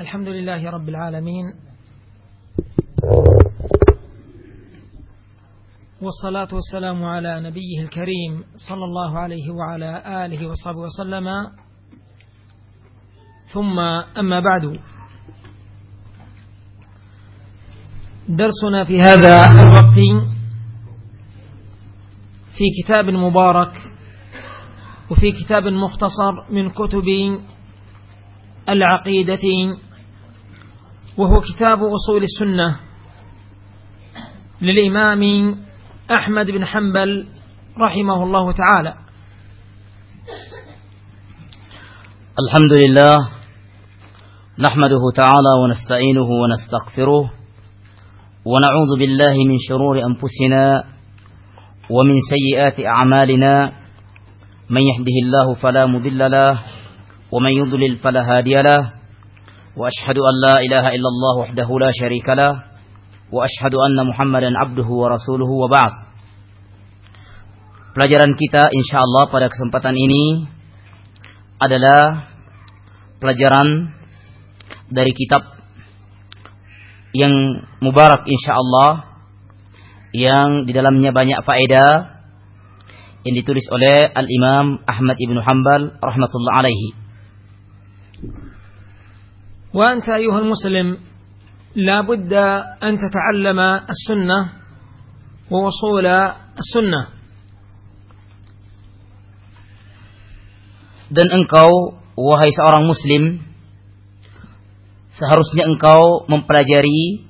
الحمد لله رب العالمين والصلاة والسلام على نبيه الكريم صلى الله عليه وعلى آله وصحبه وسلم. ثم أما بعد. درسنا في هذا الوقت في كتاب مبارك وفي كتاب مختصر من كتب العقيدة وهو كتاب أصول السنة للإمام أحمد بن حنبل رحمه الله تعالى. الحمد لله نحمده تعالى ونستعينه ونستغفره ونعوذ بالله من شرور أنفسنا ومن سيئات أعمالنا. من يهده الله فلا مضل له ومن يضلل فلا هادي له. وأشهد أن لا إله إلا الله وحده لا شريك له وأشهد أن محمدا عبده ورسوله وبعد Pelajaran kita insyaallah pada kesempatan ini adalah pelajaran dari kitab yang mubarak insyaallah yang di dalamnya banyak faedah yang ditulis oleh Al-Imam Ahmad Ibn Hanbal rahmatullah alaihi. وأنت أيها المسلم لا بد أن تتعلم السنة ووصول السنة dan engkau wahai seorang muslim seharusnya engkau mempelajari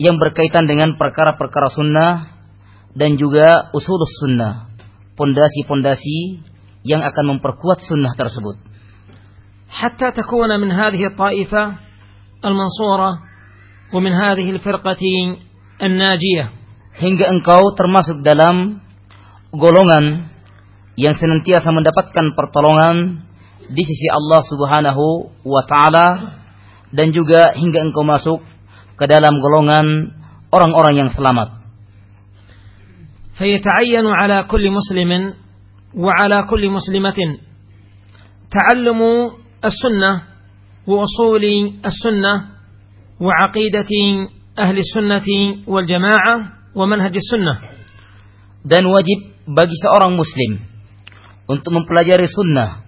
yang berkaitan dengan perkara-perkara sunnah dan juga usul sunnah pondasi-pondasi yang akan memperkuat sunnah tersebut حتى تكون من هذه الطائفة المنصورة ومن هذه الفرقة الناجية hingga engkau termasuk dalam golongan yang senantiasa mendapatkan pertolongan di sisi Allah Subhanahu wa taala dan juga hingga engkau masuk ke dalam golongan orang-orang yang selamat. فيتعين على كل مسلم وعلى كل مسلمة تعلم السنة وأصول السنة وعقيدة أهل السنة والجماعة ومنهج السنة dan wajib bagi seorang muslim untuk mempelajari sunnah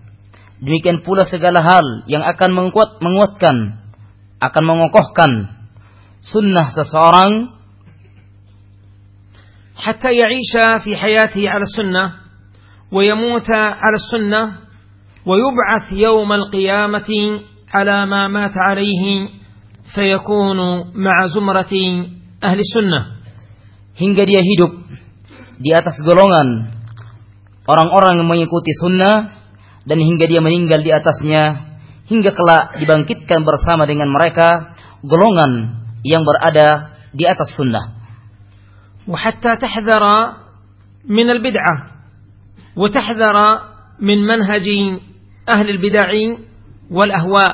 demikian pula segala hal yang akan menguat, menguatkan akan mengokohkan sunnah seseorang حتى يعيش في حياته على السنة ويموت على السنة ويبعث يوم القيامة على ما مات عليه فيكون مع زمرة أهل السنة hingga dia hidup di atas golongan orang-orang yang mengikuti sunnah dan hingga dia meninggal di atasnya hingga kelak dibangkitkan bersama dengan mereka golongan yang berada di atas sunnah وحتى تحذر من البدعة وتحذر من منهج أهل البدع والأهواء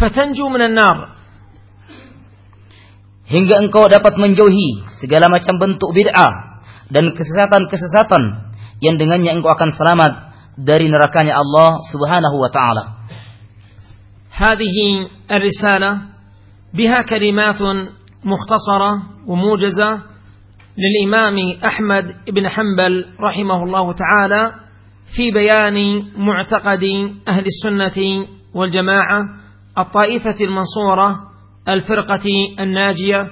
فتنجو من النار hingga engkau dapat menjauhi segala macam bentuk bid'ah dan kesesatan-kesesatan yang dengannya engkau akan selamat dari nerakanya Allah Subhanahu wa taala. هذه الرسالة بها كلمات مختصرة وموجزة للإمام أحمد بن حنبل رحمه الله تعالى في بيان معتقد أهل السنة والجماعة الطائفة المنصورة الفرقة الناجية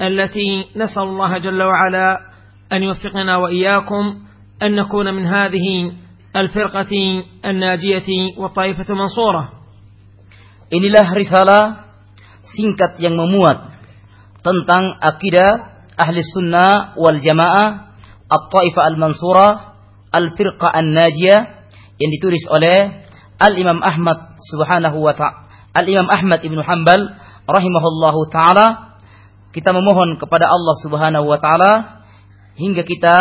التي نسأل الله جل وعلا أن يوفقنا وإياكم أن نكون من هذه الفرقة الناجية والطائفة المنصورة. Inilah risalah singkat yang memuat tentang akidah ahli sunnah wal jamaah at-taifah al-mansurah al-firqah an-najiyah yang ditulis oleh Al-Imam Ahmad subhanahu wa ta'ala Al-Imam Ahmad Ibnu Hanbal rahimahullahu taala kita memohon kepada Allah Subhanahu wa taala hingga kita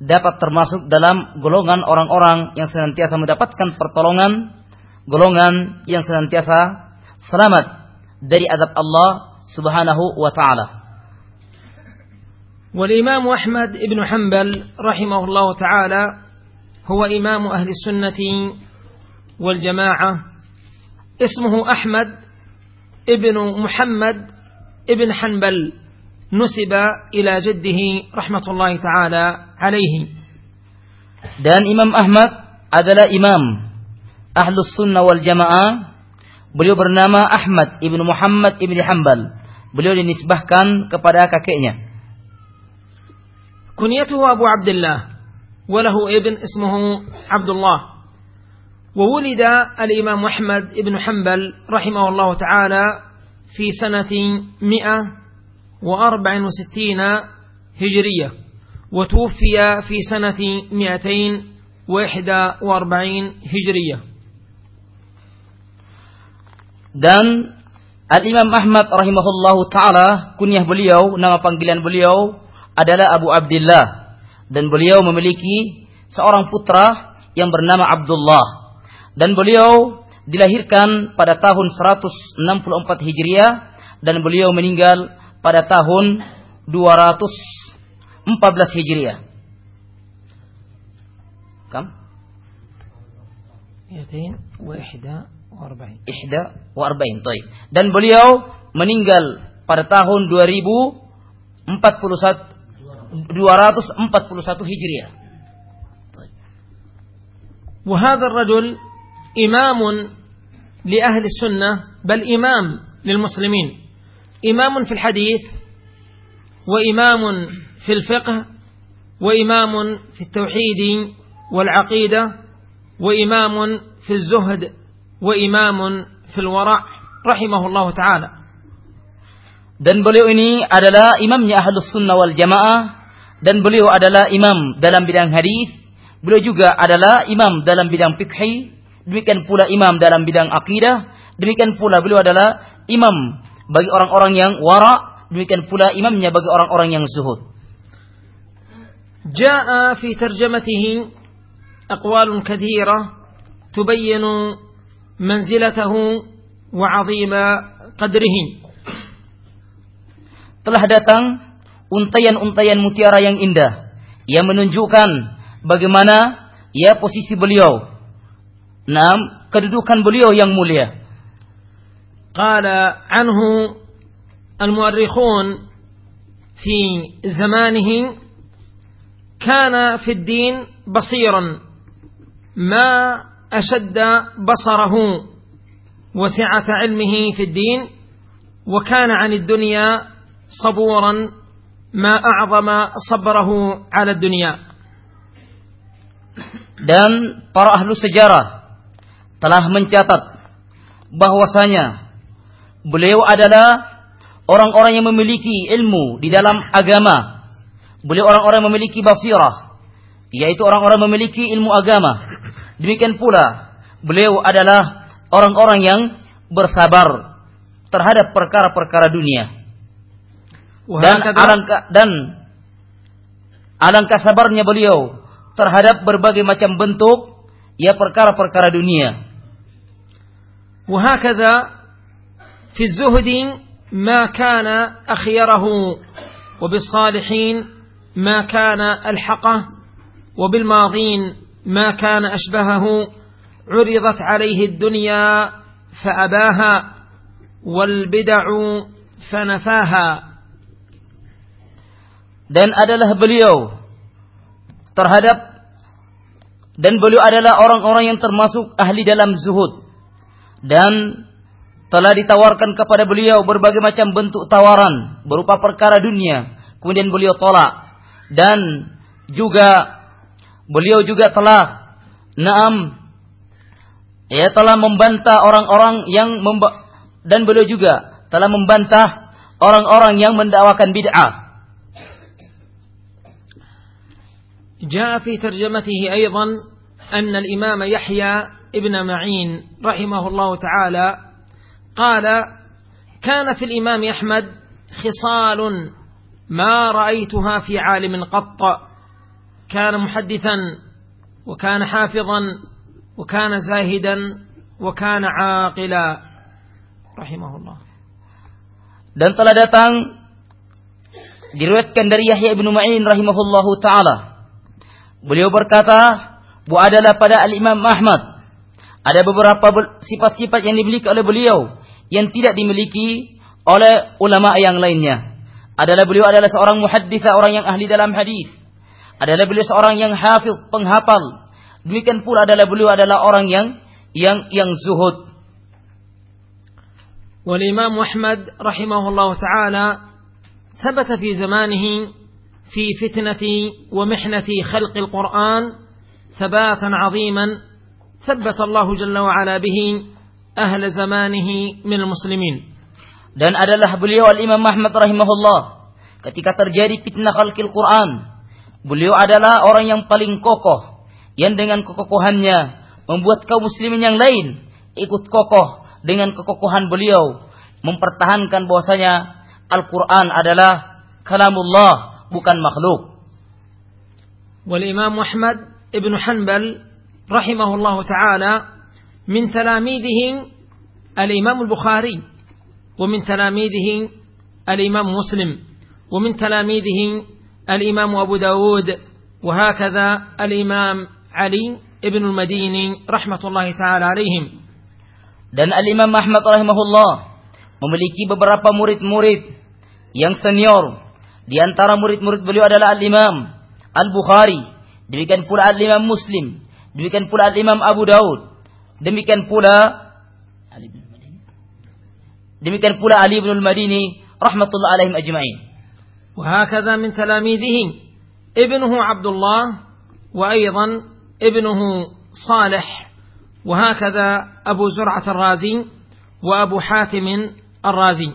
dapat termasuk dalam golongan orang-orang yang senantiasa mendapatkan pertolongan, golongan yang senantiasa selamat dari adab Allah Subhanahu wa taala. والإمام أحمد بن حنبل رحمه الله تعالى هو إمام أهل السنة والجماعة اسمه أحمد ابن محمد ابن حنبل نسب إلى جده رحمة الله تعالى عليه dan Imam Ahmad adalah imam Ahlus Sunnah wal Jamaah beliau bernama Ahmad ibnu Muhammad ibnu Hanbal beliau dinisbahkan kepada kakeknya كنيته أبو عبد الله وله ابن اسمه عبد الله وولد الإمام أحمد بن حنبل رحمه الله تعالى في سنة مئة وأربع وستين هجرية وتوفي في سنة مئتين وإحدى وأربعين هجرية. Dan Al-Imam Ahmad rahimahullahu taala kunyah beliau nama panggilan beliau adalah Abu Abdullah dan beliau memiliki seorang putra yang bernama Abdullah dan beliau dilahirkan pada tahun 164 Hijriah dan beliau meninggal pada tahun 214 Hijriah. Kam? Ihda wa arba'in. Dan beliau meninggal pada tahun 2041 241 Hijriah. وهذا الرجل إمام لأهل السنة بل إمام للمسلمين. إمام في الحديث وإمام في الفقه وإمام في التوحيد والعقيدة وإمام في الزهد وإمام في الورع رحمه الله تعالى. Dan beliau ini adalah imamnya ahlus sunnah wal jamaah. dan beliau adalah imam dalam bidang hadis, beliau juga adalah imam dalam bidang fikih, demikian pula imam dalam bidang akidah, demikian pula beliau adalah imam bagi orang-orang yang wara, demikian pula imamnya bagi orang-orang yang zuhud. جاء في ترجمته أقوال كثيرة تبين منزلته وعظيم قدره telah datang untayan-untayan mutiara yang indah yang menunjukkan bagaimana ya posisi beliau. Enam, kedudukan beliau yang mulia. قال عنه المؤرخون في زمانه كان في الدين بصيرا ما أشد بصره وسعة علمه في الدين وكان عن الدنيا صبورا sabrahu dunia. Dan para ahlu sejarah telah mencatat bahwasanya beliau adalah orang-orang yang memiliki ilmu di dalam agama. Beliau orang-orang memiliki basirah, yaitu orang-orang memiliki ilmu agama. Demikian pula, beliau adalah orang-orang yang bersabar terhadap perkara-perkara dunia. Dan alangkah dan alangkah sabarnya beliau terhadap berbagai macam bentuk ya perkara-perkara dunia. وهكذا في الزهد ما كان أخيره وبالصالحين ما كان ألحقه وبالماضين ما كان أشبهه عرضت عليه الدنيا فأباها والبدع فنفاها dan adalah beliau terhadap dan beliau adalah orang-orang yang termasuk ahli dalam zuhud. Dan telah ditawarkan kepada beliau berbagai macam bentuk tawaran berupa perkara dunia. Kemudian beliau tolak. Dan juga beliau juga telah naam ya telah membantah orang-orang yang memba dan beliau juga telah membantah orang-orang yang mendakwakan bid'ah جاء في ترجمته أيضا أن الإمام يحيى ابن معين رحمه الله تعالى قال كان في الإمام أحمد خصال ما رأيتها في عالم قط. كان محدثا وكان حافظا وكان زاهدا وكان عاقلا. رحمه الله. Dan telah datang diriwayatkan dari Yahya bin Ma'in rahimahullahu taala. Beliau berkata, bu adalah pada Al-Imam Ahmad Ada beberapa sifat-sifat yang dimiliki oleh beliau yang tidak dimiliki oleh ulama yang lainnya. Adalah beliau adalah seorang muhaddis, orang yang ahli dalam hadis. Adalah beliau seorang yang hafiz, penghafal. Demikian pula adalah beliau adalah orang yang yang yang zuhud. والإمام أحمد رحمه الله تعالى ثبت في زمانه في فتنة ومحنة خلق القرآن ثباتا عظيما ثبت الله جل وعلا به أهل زمانه من المسلمين dan adalah beliau al-Imam Ahmad rahimahullah ketika terjadi fitnah khalqil Quran beliau adalah orang yang paling kokoh yang dengan kekokohannya membuat kaum muslimin yang lain ikut kokoh dengan kekokohan beliau mempertahankan bahwasanya Al-Quran adalah kalamullah Bukan makhluk. والإمام أحمد ابن حنبل رحمه الله تعالى من تلاميذه الإمام البخاري ومن تلاميذه الإمام مسلم ومن تلاميذه الإمام أبو داود وهكذا الإمام علي ابن المديني رحمة الله تعالى عليهم dan Al-Imam Ahmad rahimahullah memiliki beberapa murid-murid yang senior. Di antara murid-murid beliau adalah Al-Imam Al-Bukhari, demikian pula Al-Imam Muslim, demikian pula Al-Imam Abu Daud, demikian pula demikian pula Ali bin Al-Madini rahmatullah alaihim ajma'in. وهكذا من تلاميذه ابنه عبد الله وأيضا ابنه صالح وهكذا أبو زرعة الرازي وأبو حاتم الرازي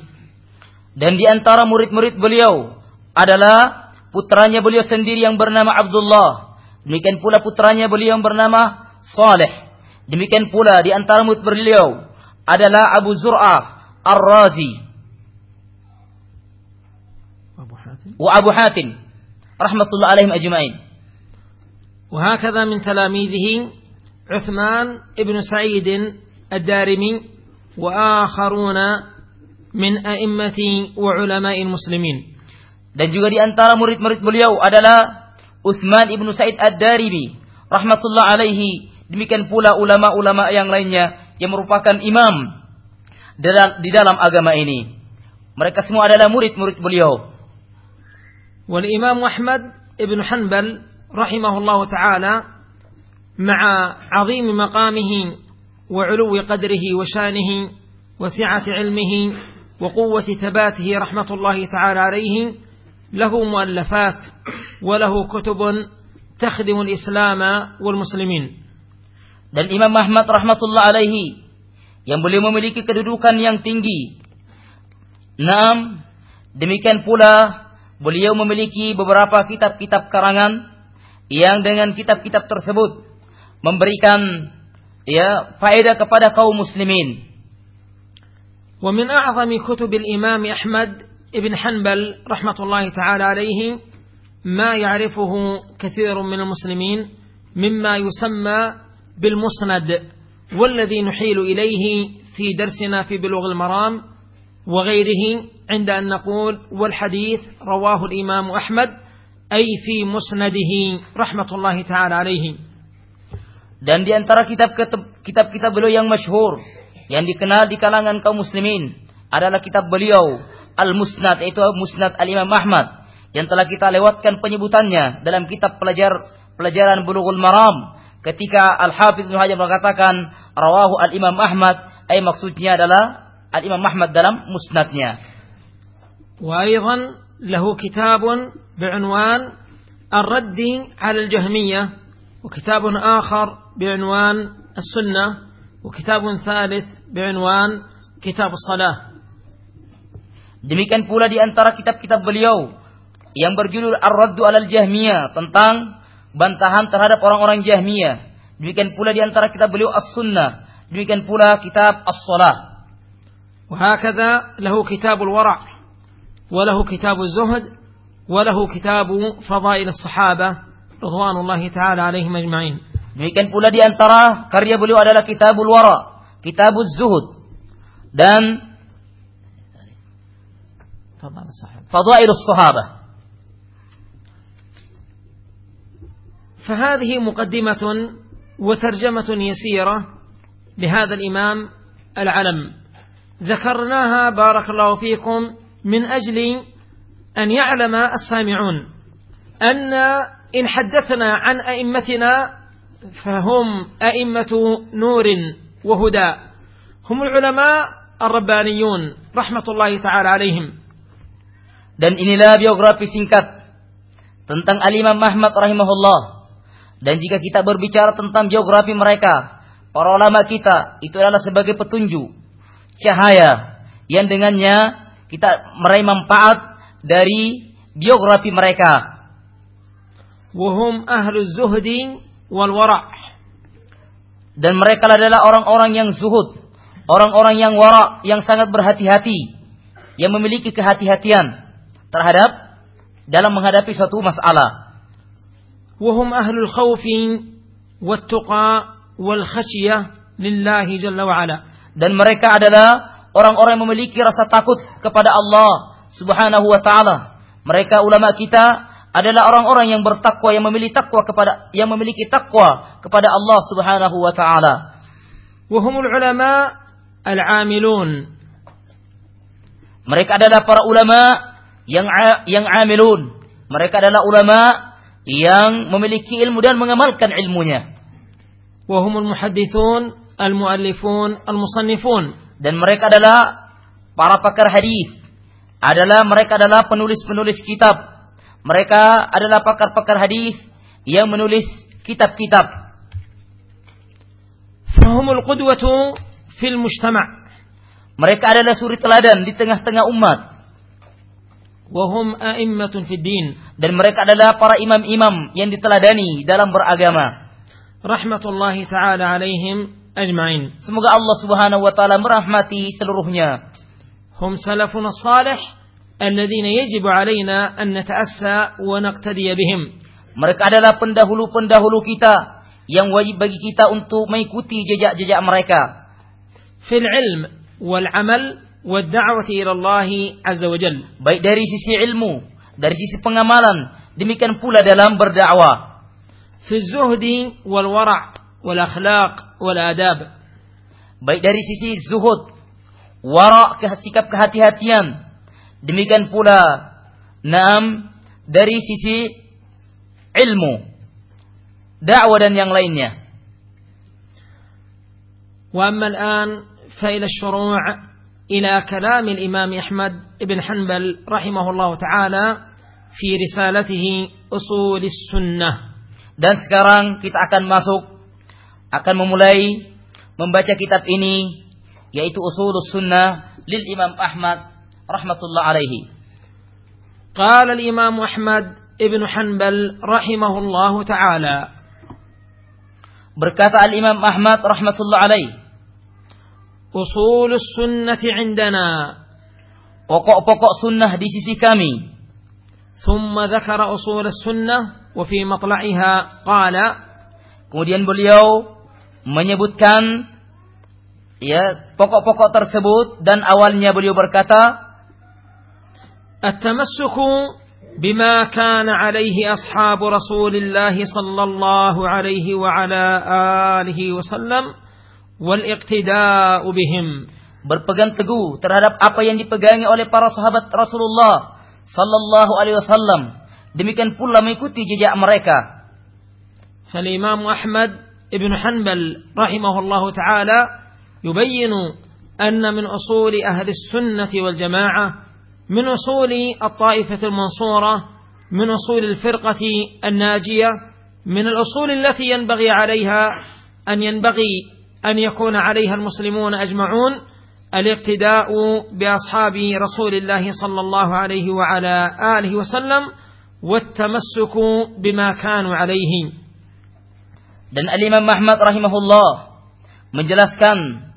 Dan di antara murid-murid beliau adalah putranya beliau sendiri yang bernama Abdullah. Demikian pula putranya beliau yang bernama Saleh. Demikian pula di antara murid beliau adalah Abu Zur'ah Ar-Razi. أبو حاتم Wa Abu Hatim. Rahmatullah alaihim ajma'in. وهكذا من تلاميذه عثمان ابن سعيد الدارمي وآخرون من أئمة وعلماء المسلمين Dan juga di antara murid-murid beliau adalah Uthman ibnu Said Ad-Daribi. Rahmatullah alaihi. Demikian pula ulama-ulama yang lainnya yang merupakan imam dalam, di dalam agama ini. Mereka semua adalah murid-murid beliau. والإمام أحمد بن حنبل رحمه الله تعالى مع عظيم مقامه وعلو قدره وشانه وسعة علمه وقوة ثباته رحمة الله تعالى عليه له مؤلفات وله كتب تخدم الإسلام والمسلمين Dan Imam Ahmad rahmatullah alaihi yang beliau memiliki kedudukan yang tinggi. Naam, demikian pula beliau memiliki beberapa kitab-kitab karangan yang dengan kitab-kitab tersebut memberikan ya faedah kepada kaum muslimin. ومن أعظم كتب الإمام أحمد بن حنبل رحمة الله تعالى عليه ما يعرفه كثير من المسلمين مما يسمى بالمسند والذي نحيل إليه في درسنا في بلوغ المرام وغيره عند أن نقول والحديث رواه الإمام أحمد أي في مسنده رحمة الله تعالى عليه. Dan di antara kitab-kitab beliau yang masyhur yang dikenal di kalangan kaum muslimin adalah kitab beliau Al-Musnad yaitu Musnad Al-Imam Ahmad yang telah kita lewatkan penyebutannya dalam kitab pelajar pelajaran Bulughul Maram ketika Al-Hafidz Ibnu Hajar mengatakan rawahu Al-Imam Ahmad ay maksudnya adalah Al-Imam Ahmad dalam musnadnya. وأيضا له كتاب بعنوان الرد على الجهمية وكتاب آخر بعنوان السنة وكتاب ثالث بعنوان كتاب الصلاة Demikian pula di antara kitab-kitab beliau yang berjudul Ar-Raddu 'alal Jahmiyah tentang bantahan terhadap orang-orang Jahmiyah. Demikian pula di antara kitab beliau As-Sunnah. Demikian pula kitab As-Salah. وهكذا له كتاب الورع وله كتاب الزهد وله كتاب فضائل الصحابة رضوان الله تعالى عليهم أجمعين Demikian pula di antara karya beliau adalah Kitabul Wara, Kitabuz Zuhud dan فضائل الصحابة. Fadailus Sahabah. فهذه مقدمة وترجمة يسيرة لهذا الإمام العلم. ذكرناها بارك الله فيكم من أجل أن يعلم السامعون أن إن حدثنا عن أئمتنا فهم أئمة نور وهدى. هم العلماء الربانيون رحمة الله تعالى عليهم. Dan inilah biografi singkat tentang Al-Imam Ahmad rahimahullah. Dan jika kita berbicara tentang biografi mereka, para ulama kita itu adalah sebagai petunjuk, cahaya yang dengannya kita meraih manfaat dari biografi mereka. Wahum ahlu zuhdi wal wara' dan mereka adalah orang-orang yang zuhud, orang-orang yang wara, yang sangat berhati-hati, yang memiliki kehati-hatian terhadap dalam menghadapi suatu masalah. Wahum ahlul khawfi wat tuqa wal khasyah lillahi jalla wa ala. Dan mereka adalah orang-orang yang memiliki rasa takut kepada Allah Subhanahu wa taala. Mereka ulama kita adalah orang-orang yang bertakwa yang memiliki takwa kepada yang memiliki takwa kepada Allah Subhanahu wa taala. Wahumul ulama al-amilun. Mereka adalah para ulama yang yang amilun. Mereka adalah ulama yang memiliki ilmu dan mengamalkan ilmunya. Wahumul muhaddithun al-muallifun al-musannifun. Dan mereka adalah para pakar hadis. Adalah mereka adalah penulis-penulis kitab mereka adalah pakar-pakar hadis yang menulis kitab-kitab. Fahumul qudwatu fil mujtama'. Mereka adalah suri teladan di tengah-tengah umat. Wahum a'immatun fiddin. Dan mereka adalah para imam-imam yang diteladani dalam beragama. Rahmatullahi ta'ala alaihim ajma'in. Semoga Allah Subhanahu wa taala merahmati seluruhnya. Hum salafun salih Alladzina yajibu alaina an nata'assa wa naqtadiya bihim. Mereka adalah pendahulu-pendahulu kita yang wajib bagi kita untuk mengikuti jejak-jejak mereka. Fil ilm wal amal wad da'wati ila Allah azza wa jalla baik dari sisi ilmu dari sisi pengamalan demikian pula dalam berdakwah fi zuhdi wal wara' wal akhlaq wal adab baik dari sisi zuhud wara' sikap kehati-hatian Demikian pula enam dari sisi ilmu, dakwah dan yang lainnya. وأما الآن فإلى الشروع إلى كلام الإمام أحمد بن حنبل رحمه الله تعالى في رسالته أصول السنة dan sekarang kita akan masuk akan memulai membaca kitab ini yaitu Usulus Sunnah lil Imam Ahmad رحمة الله عليه قال الإمام أحمد ابن حنبل رحمه الله تعالى berkata Al-Imam Ahmad rahmatullah alaih usul sunnah indana pokok-pokok sunnah di sisi kami ثم ذكر أصول السنة وفي مطلعها قال kemudian beliau menyebutkan ya pokok-pokok tersebut dan awalnya beliau berkata التمسك بما كان عليه أصحاب رسول الله صلى الله عليه وعلى آله وسلم والاقتداء بهم. Berpegang teguh terhadap apa yang dipegangi oleh para sahabat Rasulullah sallallahu alaihi wasallam. Demikian pula mengikuti jejak mereka. فالإمام أحمد ابن حنبل رحمه الله تعالى يبين أن من أصول أهل السنة والجماعة من أصول الطائفة المنصورة من أصول الفرقة الناجية من الأصول التي ينبغي عليها أن ينبغي أن يكون عليها المسلمون أجمعون الاقتداء بأصحاب رسول الله صلى الله عليه وعلى آله وسلم والتمسك بما كانوا عليه Dan Al-Imam Ahmad rahimahullah menjelaskan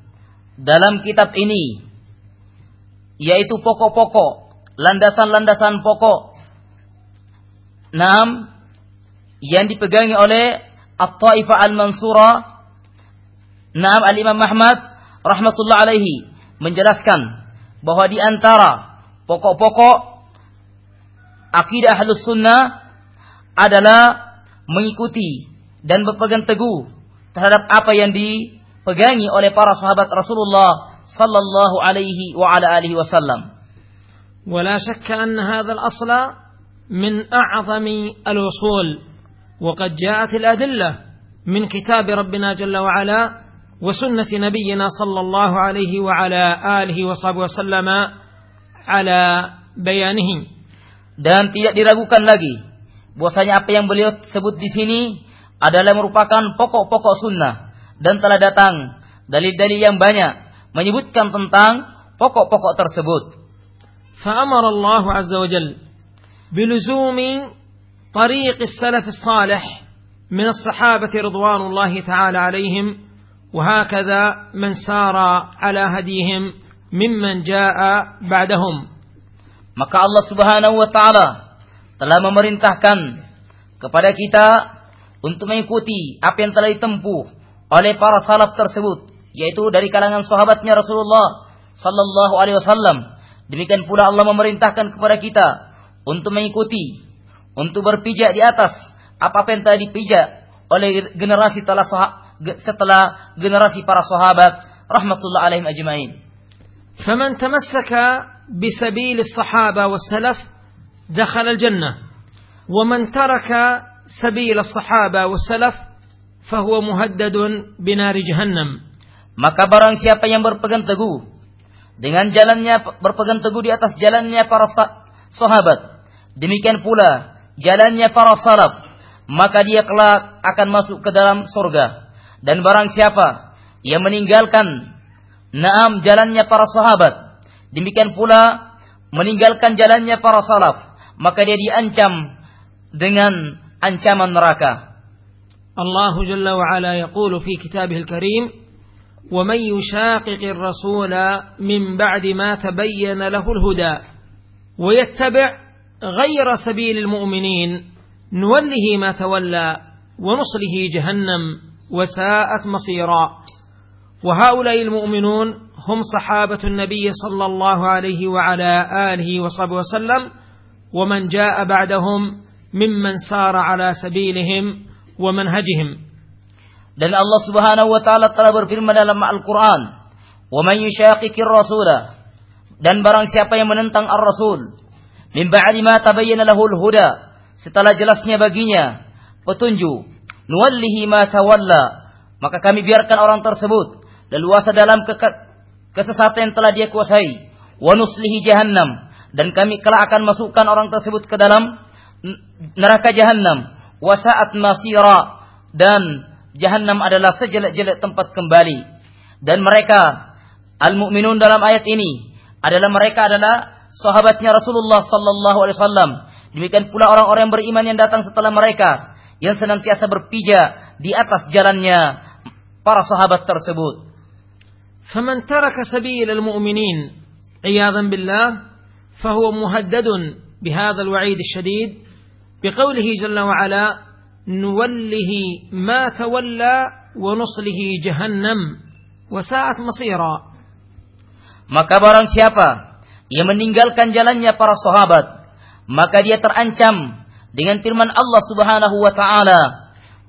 dalam kitab ini yaitu pokok-pokok, landasan-landasan pokok. Enam yang dipegangi oleh At-Taifah Al-Mansura. Enam Al-Imam Ahmad rahmatullah alaihi menjelaskan bahwa di antara pokok-pokok akidah Ahlus Sunnah adalah mengikuti dan berpegang teguh terhadap apa yang di dipegangi oleh para sahabat Rasulullah sallallahu alaihi wa ala alihi wasallam. ولا شك أن هذا الأصل من أعظم الوصول وقد جاءت الأدلة من كتاب ربنا جل وعلا وسنة نبينا صلى الله عليه وعلى آله وصحبه وسلم على بيانه dan tidak diragukan lagi bahwasanya apa yang beliau sebut di sini adalah merupakan pokok-pokok sunnah dan telah datang dalil-dalil yang banyak menyebutkan tentang pokok-pokok tersebut. فأمر الله عز وجل بلزوم طريق السلف الصالح من الصحابة رضوان الله تعالى عليهم وهكذا من سار على هديهم ممن جاء بعدهم Maka Allah Subhanahu wa taala telah memerintahkan kepada kita untuk mengikuti apa yang telah ditempuh oleh para salaf tersebut yaitu dari kalangan sahabatnya Rasulullah sallallahu alaihi wasallam demikian pula Allah memerintahkan kepada kita untuk mengikuti untuk berpijak di atas apa-apa yang telah dipijak oleh generasi telah setelah generasi para sahabat rahmatullah alaihim ajmain فمن تمسك بسبيل الصحابة والسلف دخل الجنة ومن ترك سبيل الصحابة والسلف فهو مهدد بنار جهنم maka barang siapa yang berpegang teguh dengan jalannya berpegang teguh di atas jalannya para sahabat demikian pula jalannya para salaf maka dia kelak akan masuk ke dalam surga dan barang siapa yang meninggalkan naam jalannya para sahabat demikian pula meninggalkan jalannya para salaf maka dia diancam dengan ancaman neraka الله جل وعلا يقول في كتابه الكريم ومن يشاقق الرسول من بعد ما تبين له الهدى ويتبع غير سبيل المؤمنين نوله ما تولى ونصله جهنم وساءت مصيرا وهؤلاء المؤمنون هم صحابة النبي صلى الله عليه وعلى آله وصحبه وسلم ومن جاء بعدهم ممن سار على سبيلهم ومنهجهم Dan Allah Subhanahu wa taala telah berfirman dalam Al-Qur'an, "Wa man yushaqiqir rasulah" Dan barang siapa yang menentang Ar-Rasul, min ba'di ma tabayyana lahul huda, setelah jelasnya baginya petunjuk, nuwallihi ma tawalla, maka kami biarkan orang tersebut leluasa dalam ke kesesatan yang telah dia kuasai, wa nuslihi jahannam, dan kami kelak akan masukkan orang tersebut ke dalam neraka jahannam, wa sa'at masira. Dan Jahannam adalah sejelek-jelek tempat kembali. Dan mereka al-mu'minun dalam ayat ini adalah mereka adalah sahabatnya Rasulullah sallallahu alaihi wasallam. Demikian pula orang-orang beriman yang datang setelah mereka yang senantiasa berpijak di atas jalannya para sahabat tersebut. فمن ترك سبيل المؤمنين عياذا بالله فهو مهدد بهذا الوعيد الشديد بقوله جل وعلا نوله ما تولى ونصله جهنم وساءت مصيرا Maka barang siapa yang meninggalkan jalannya para sahabat, maka dia terancam dengan firman Allah Subhanahu wa taala.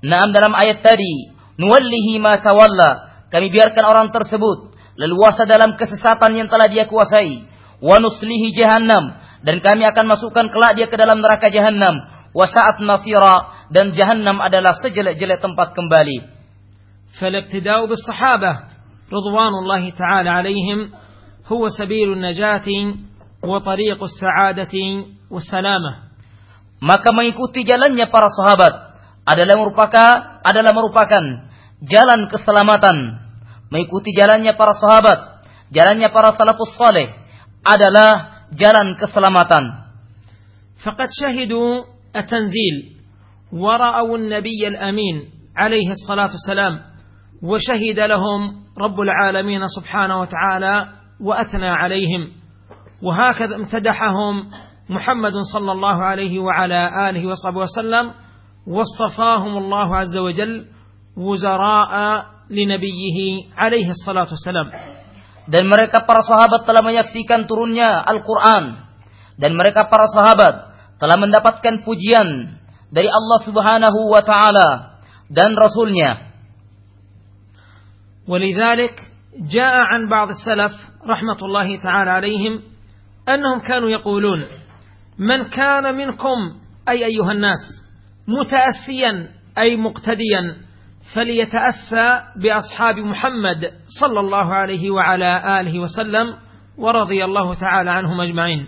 Naam dalam ayat tadi, nuwallihi ma tawalla. Kami biarkan orang tersebut leluasa dalam kesesatan yang telah dia kuasai. Wa nuslihi jahannam dan kami akan masukkan kelak dia ke dalam neraka jahannam. Wa sa'at masira dan jahannam adalah sejelek-jelek tempat kembali. فالاقتداء بالصحابة رضوان الله تعالى عليهم هو سبيل النجاة وطريق السعادة والسلامة. maka mengikuti jalannya para sahabat adalah merupakan adalah merupakan jalan keselamatan. Mengikuti jalannya para sahabat, jalannya para salafus saleh adalah jalan keselamatan. Faqad syahidu at-tanzil wa ra'aw an-nabiy al-amin alaihi salatu salam wa syahida lahum rabbul alamin subhanahu wa ta'ala wa athna alaihim وهكذا امتدحهم محمد صلى الله عليه وعلى آله وصحبه وسلم واصطفاهم الله عز وجل وزراء لنبيه عليه الصلاة والسلام Dan mereka para sahabat telah menyaksikan turunnya Al-Quran. Dan mereka para sahabat telah mendapatkan pujian dari Allah Subhanahu wa taala dan rasulnya. ولذلك جاء عن بعض السلف رحمة الله تعالى عليهم أنهم كانوا يقولون من كان منكم أي أيها الناس متأسيا أي مقتديا فليتأسى بأصحاب محمد صلى الله عليه وعلى آله وسلم ورضي الله تعالى عنهم أجمعين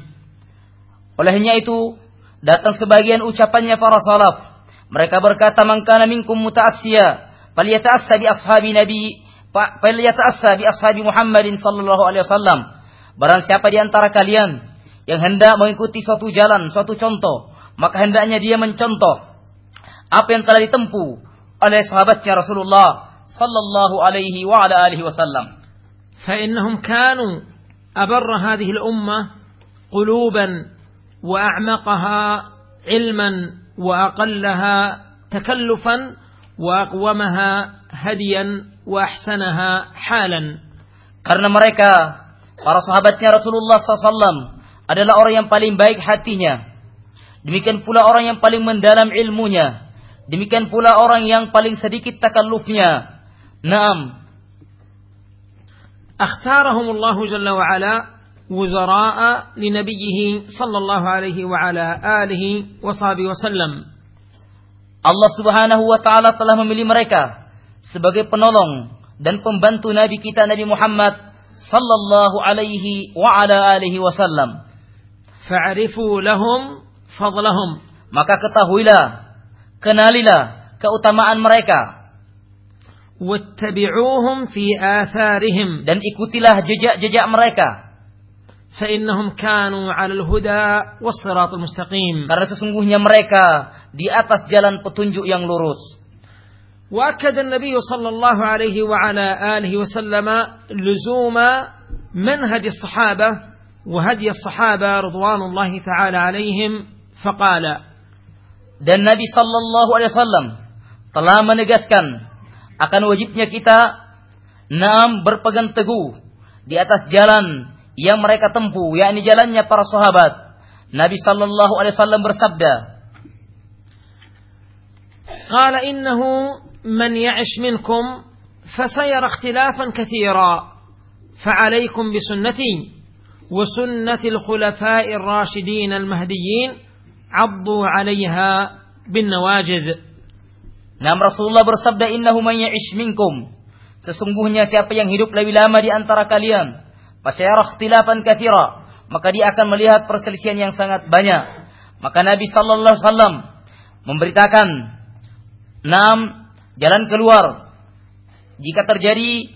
Olehnya itu datang sebagian ucapannya para salaf. Mereka berkata, "Man kana minkum muta'assiya, falyata'assa bi ashabi Nabi, falyata'assa bi ashabi Muhammadin sallallahu alaihi wasallam." Barang siapa di antara kalian yang hendak mengikuti suatu jalan, suatu contoh, maka hendaknya dia mencontoh apa yang telah ditempuh oleh sahabatnya Rasulullah sallallahu alaihi wa ala alihi wasallam. فإنهم كانوا أبر هذه الأمة قلوبا وأعمقها علما وأقلها تكلفا وأقومها هديا وأحسنها حالا Karena mereka para sahabatnya Rasulullah SAW adalah orang yang paling baik hatinya. Demikian pula orang yang paling mendalam ilmunya. Demikian pula orang yang paling sedikit takallufnya. Naam. اختارهم الله جل وعلا وزراء لنبيه صلى الله عليه وعلى آله وصحبه وسلم Allah Subhanahu wa taala telah memilih mereka sebagai penolong dan pembantu nabi kita Nabi Muhammad sallallahu alaihi wa ala alihi wasallam. فاعرفوا لهم فضلهم Maka ketahuilah, kenalilah keutamaan mereka واتبعوهم في آثارهم dan ikutilah jejak-jejak mereka فإنهم كانوا على الهدى والصراط المستقيم karena sesungguhnya mereka di atas jalan petunjuk yang lurus. وأكد النبي صلى الله عليه وعلى آله وسلم لزوم منهج الصحابة وهدي الصحابة رضوان الله تعالى عليهم فقال Dan Nabi sallallahu alaihi wasallam telah menegaskan akan wajibnya kita naam berpegang teguh di atas jalan yang mereka tempuh, yakni jalannya para sahabat. Nabi sallallahu alaihi wasallam bersabda, قال إنه من يعش منكم فسيرى اختلافا كثيرا فعليكم بسنتي وسنة الخلفاء الراشدين المهديين عضوا عليها بالنواجذ Nam Rasulullah bersabda innahu man ya'ish minkum. Sesungguhnya siapa yang hidup lebih lama di antara kalian, fasyara ikhtilafan katsira, maka dia akan melihat perselisihan yang sangat banyak. Maka Nabi sallallahu alaihi wasallam memberitakan enam jalan keluar jika terjadi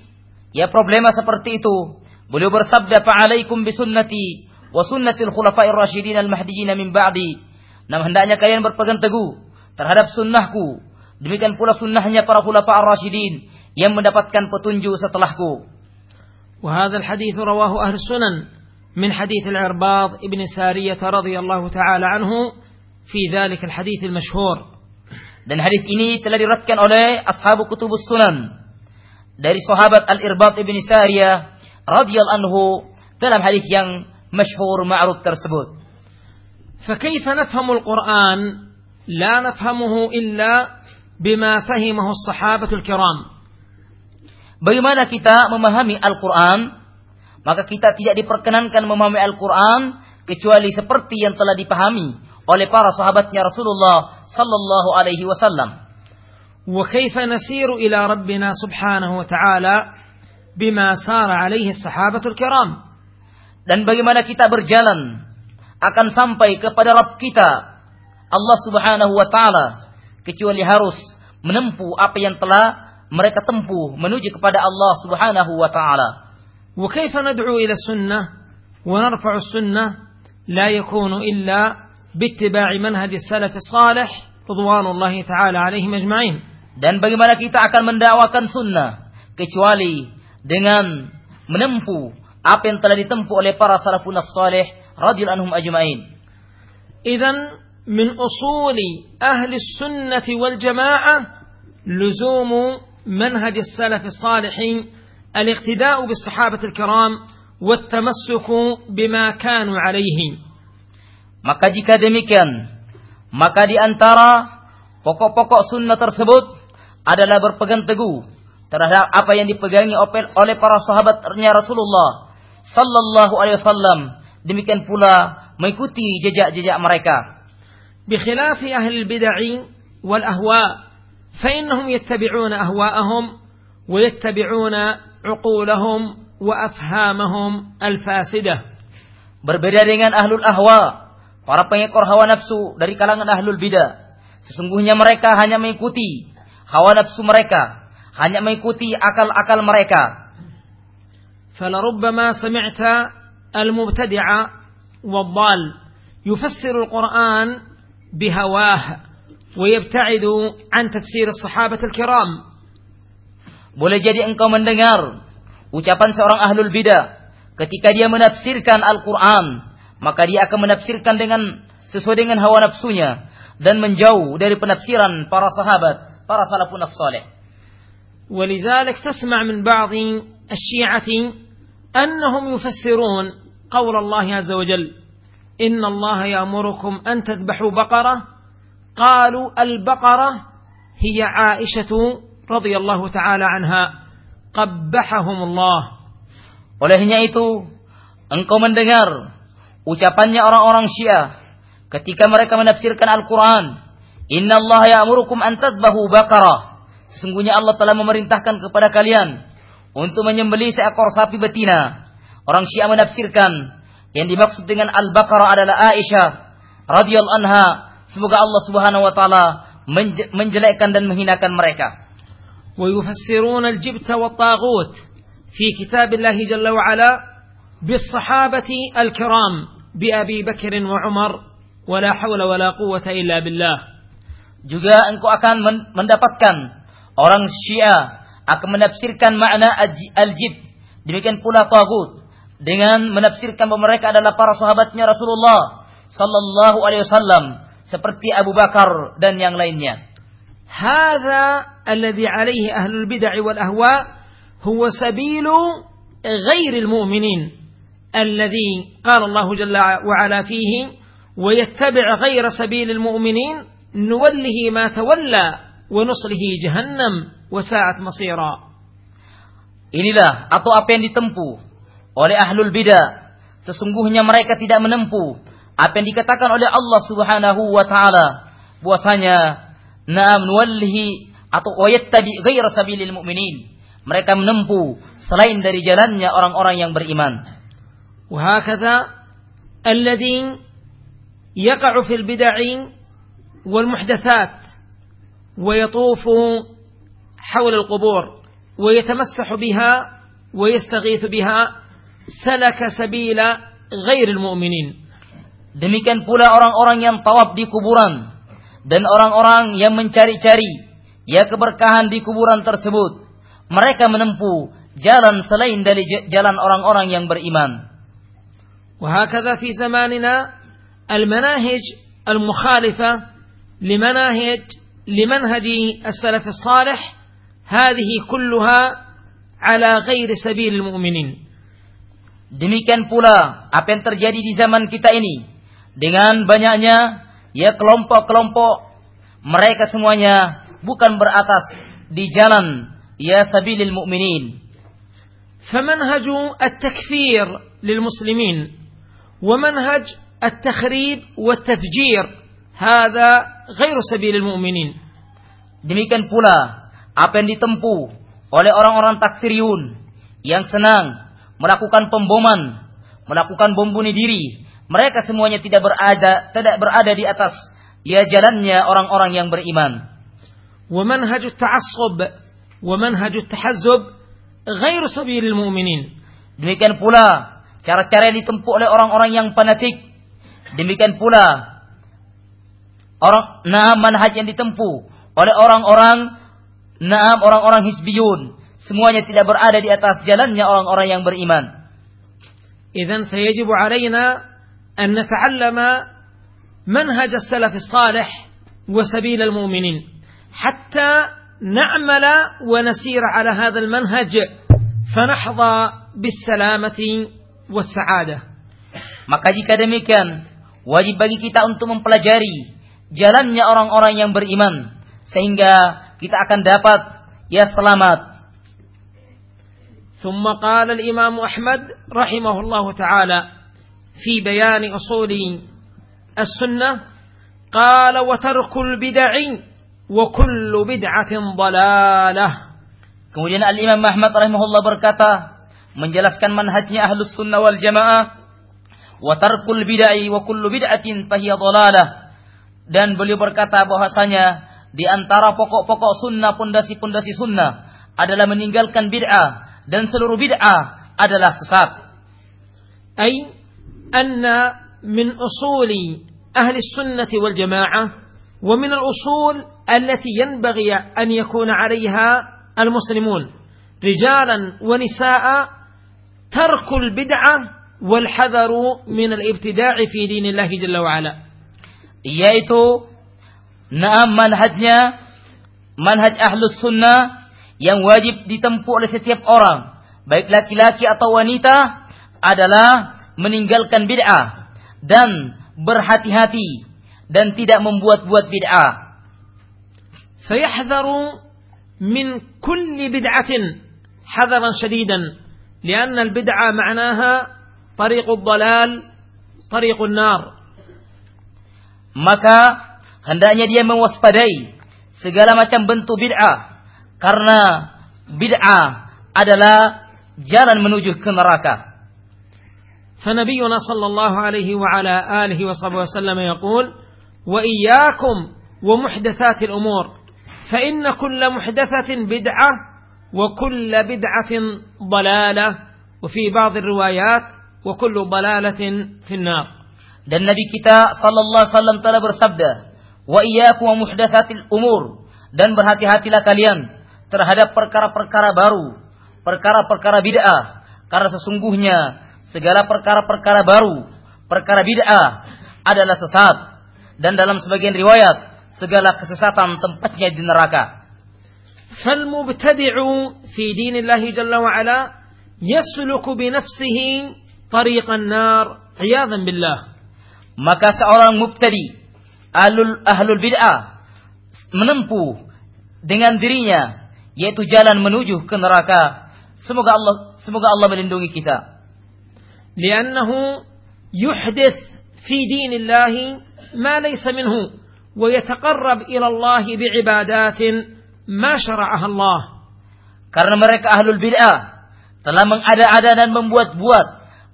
ya problema seperti itu. Beliau bersabda fa'alaikum bisunnati wa sunnatil khulafa'ir rasyidin al-mahdiyyin min ba'di. Nah, hendaknya kalian berpegang teguh terhadap sunnahku Demikian pula sunnahnya para khulafa ar-rasyidin yang mendapatkan petunjuk setelahku. وهذا الحديث رواه أهل السنن من حديث العرباض ابن سارية رضي الله تعالى عنه في ذلك الحديث المشهور Dan hadis ini telah diriwayatkan oleh ashabu kutubus sunan dari sahabat Al-Irbad ibn Sariyah radhiyallahu anhu dalam hadis yang masyhur ma'ruf tersebut. فكيف نفهم القرآن لا نفهمه إلا بما فهمه الصحابة الكرام Bagaimana kita memahami Al-Quran? Maka kita tidak diperkenankan memahami Al-Quran kecuali seperti yang telah dipahami oleh para sahabatnya Rasulullah sallallahu alaihi wasallam. وكيف نسير إلى ربنا سبحانه وتعالى bima sar alaihi sahabatul kiram dan bagaimana kita berjalan akan sampai kepada Rabb kita Allah Subhanahu wa taala kecuali harus menempuh apa yang telah mereka tempuh menuju kepada Allah Subhanahu wa taala. Wa kaifa nad'u ila sunnah wa narfa'u sunnah la yakunu illa bittiba'i manhaj salaf salih ridwanullahi taala alaihim ajma'in. Dan bagaimana kita akan mendakwakan sunnah kecuali dengan menempuh apa yang telah ditempuh oleh para salafun salih radhiyallahu anhum ajmain. إذا من أصول أهل السنة والجماعة لزوم منهج السلف الصالح الاقتداء بالصحابة الكرام والتمسك بما كانوا عليه Maka jika demikian, maka di antara pokok-pokok sunnah tersebut adalah berpegang teguh terhadap apa yang dipegangi oleh para sahabatnya Rasulullah sallallahu alaihi wasallam demikian pula mengikuti jejak-jejak mereka بخلاف أهل البدع والأهواء فإنهم يتبعون أهواءهم ويتبعون عقولهم وأفهامهم الفاسدة berbeda dengan ahlul ahwa para pengekor hawa nafsu dari kalangan ahlul bidah sesungguhnya mereka hanya mengikuti hawa nafsu mereka hanya mengikuti akal-akal mereka فلربما سمعت المبتدع والضال يفسر القرآن بهواه ويبتعد عن تفسير الصحابة الكرام Boleh jadi engkau mendengar ucapan seorang ahlul bidah ketika dia menafsirkan Al-Quran, maka dia akan menafsirkan dengan sesuai dengan hawa nafsunya dan menjauh dari penafsiran para sahabat, para salafun as-salih. ولذلك تسمع من بعض الشيعة أنهم يفسرون قول الله عز وجل إن الله يأمركم أن تذبحوا بقرة قالوا البقرة هي عائشة رضي الله تعالى عنها قبحهم الله Olehnya itu, engkau mendengar ucapannya orang-orang Syiah ketika mereka menafsirkan Al-Quran. Inna Allah ya'murukum an tadbahu baqarah. Sesungguhnya Allah telah memerintahkan kepada kalian untuk menyembelih seekor sapi betina. Orang Syiah menafsirkan yang dimaksud dengan Al-Baqarah adalah Aisyah radhiyallahu anha. Semoga Allah Subhanahu wa taala menjelekkan dan menghinakan mereka. ويفسرون الجبت والطاغوت في كتاب الله جل وعلا بالصحابة الكرام بأبي بكر وعمر ولا حول ولا قوة إلا بالله Juga engkau akan mendapatkan orang Syiah akan menafsirkan makna al-jib. Demikian pula tagut dengan menafsirkan bahwa mereka adalah para sahabatnya Rasulullah sallallahu alaihi wasallam seperti Abu Bakar dan yang lainnya. هذا الذي عليه أهل البدع والأهواء هو سبيل غير المؤمنين الذي قال الله جل وعلا فيه ويتبع غير سبيل المؤمنين نوله ما تولى ونصله جهنم وساءت مصيرا Inilah atau apa yang ditempuh oleh ahlul bidah. Sesungguhnya mereka tidak menempuh apa yang dikatakan oleh Allah Subhanahu wa taala. Bahwasanya na'am nuwallihi atau wayattabi ghaira sabilil mu'minin. Mereka menempuh selain dari jalannya orang-orang yang beriman. وهكذا الذي يقع في البدع والمحدثات ويطوف حول القبور ويتمسح بها ويستغيث بها سلك سبيل غير المؤمنين Demikian pula orang-orang yang tawaf di kuburan dan orang-orang yang mencari-cari ya keberkahan di kuburan tersebut. Mereka menempuh jalan selain dari jalan orang-orang yang beriman. وهكذا في زماننا المناهج المخالفة لمناهج لمنهج السلف الصالح هذه كلها على غير سبيل المؤمنين Demikian pula apa yang terjadi di zaman kita ini dengan banyaknya ya kelompok-kelompok mereka semuanya bukan beratas di jalan ya sabilil mu'minin. فمنهج التكفير للمسلمين ومنهج التخريب والتفجير هذا ghairu sabilil mu'minin. Demikian pula apa yang ditempuh oleh orang-orang takfiriun yang senang melakukan pemboman, melakukan bom bunuh diri. Mereka semuanya tidak berada tidak berada di atas ya jalannya orang-orang yang beriman. Wa manhajut ta'assub wa manhajut tahazzub ghairu sabilil mu'minin. Demikian pula cara-cara yang ditempuh oleh orang-orang yang fanatik. Demikian pula orang nah manhaj yang ditempuh oleh orang-orang nah orang-orang hisbiyun. Semuanya tidak berada di atas jalannya orang-orang yang beriman. إذن فيجب علينا أن نتعلم منهج السلف الصالح وسبيل المؤمنين حتى نعمل ونسير على هذا المنهج فنحظى بالسلامة والسعادة Maka jika demikian, wajib bagi kita untuk mempelajari jalannya orang-orang yang beriman sehingga kita akan dapat ya selamat ثم قال الإمام أحمد رحمه الله تعالى في بيان أصول السنة قال وترك البدع وكل بدعة ضلالة Kemudian Al-Imam Ahmad rahimahullah berkata, menjelaskan manhajnya ahlus sunnah wal jamaah, wa tarkul bid'ah wa kullu bid'atin fahiya dhalalah. Dan beliau berkata bahwasanya di antara pokok-pokok sunnah, pondasi-pondasi sunnah adalah meninggalkan bid'ah dan seluruh bid'ah adalah sesat. أي أن من أصول أهل السنة والجماعة ومن الأصول التي ينبغي أن يكون عليها المسلمون رجالا ونساء ترك البدعة والحذر من الابتداع في دين الله جل وعلا Yaitu naam manhajnya manhaj ahlus sunnah yang wajib ditempuh oleh setiap orang baik laki-laki atau wanita adalah meninggalkan bid'ah dan berhati-hati dan tidak membuat-buat bid'ah. فيحذر من كل بدعة حذرا شديدا لأن البدعة معناها طريق الضلال طريق النار Maka hendaknya dia mewaspadai segala macam bentuk bid'ah. Karena bid'ah adalah jalan menuju ke neraka. فنبينا صلى الله عليه وعلى آله وصحبه وسلم يقول وإياكم ومحدثات الأمور فإن كل محدثة بدعة وكل بدعة ضلالة وفي بعض الروايات وكل ضلالة في النار Dan Nabi kita sallallahu alaihi wasallam telah bersabda, "Wa iyyakum wa muhdatsatil umur." Dan berhati-hatilah kalian terhadap perkara-perkara baru, perkara-perkara bid'ah, karena sesungguhnya segala perkara-perkara baru, perkara bid'ah adalah sesat. Dan dalam sebagian riwayat, segala kesesatan tempatnya di neraka. فالمبتدع في دين الله جل وعلا يسلك بنفسه طريق النار عياذا بالله maka seorang mubtadi, alul ahlul bid'ah, menempuh dengan dirinya, yaitu jalan menuju ke neraka. Semoga Allah semoga Allah melindungi kita. Liannahu yuhdith fi dinillahi ma laysa minhu wa yataqarrab ila Allah bi'ibadatin ma syara'aha Allah. Karena mereka ahlul bid'ah telah mengada-ada dan membuat-buat